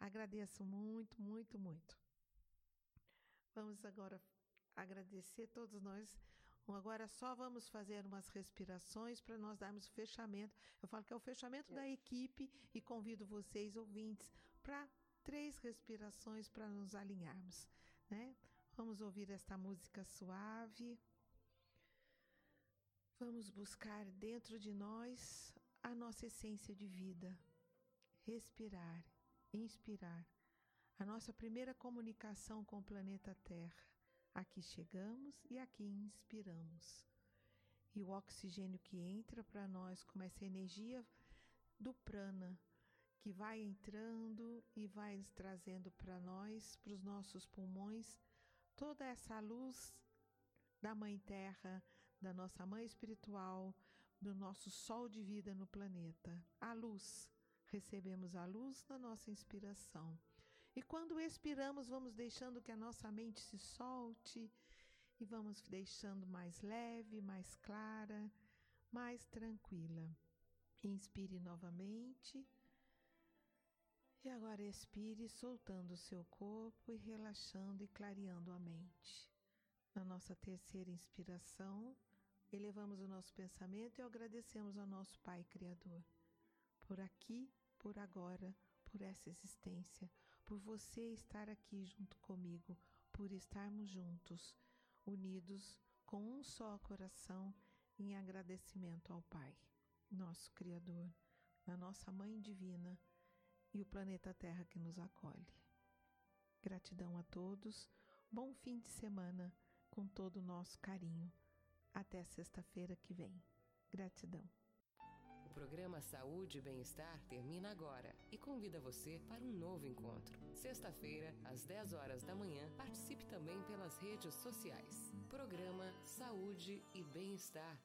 Agradeço muito, muito, muito. Vamos agora agradecer todos nós. Agora só vamos fazer umas respirações para nós darmos o fechamento. Eu falo que é o fechamento da equipe e convido vocês, ouvintes, para três respirações para nos alinharmos, né? Vamos ouvir esta música suave. Vamos buscar dentro de nós a nossa essência de vida. Respirar, inspirar. A nossa primeira comunicação com o planeta Terra. Aqui chegamos e aqui inspiramos. E o oxigênio que entra para nós como essa energia do prana, que vai entrando e vai trazendo para nós, para os nossos pulmões, toda essa luz da Mãe Terra, da nossa mãe espiritual, do nosso sol de vida no planeta. A luz. Recebemos a luz na nossa inspiração. E quando expiramos, vamos deixando que a nossa mente se solte e vamos deixando mais leve, mais clara, mais tranquila. Inspire novamente. E agora expire, soltando o seu corpo e relaxando e clareando a mente. Na nossa terceira inspiração, elevamos o nosso pensamento e agradecemos ao nosso Pai Criador. Por aqui, por agora, por essa existência, por você estar aqui junto comigo, por estarmos juntos, unidos com um só coração em agradecimento ao Pai, nosso Criador, a nossa Mãe Divina e o planeta Terra que nos acolhe. Gratidão a todos, bom fim de semana com todo o nosso carinho. Até sexta-feira que vem. Gratidão. O programa Saúde e Bem-Estar termina agora e convida você para um novo encontro. Sexta-feira, às 10 horas da manhã, participe também pelas redes sociais. Programa Saúde e Bem-Estar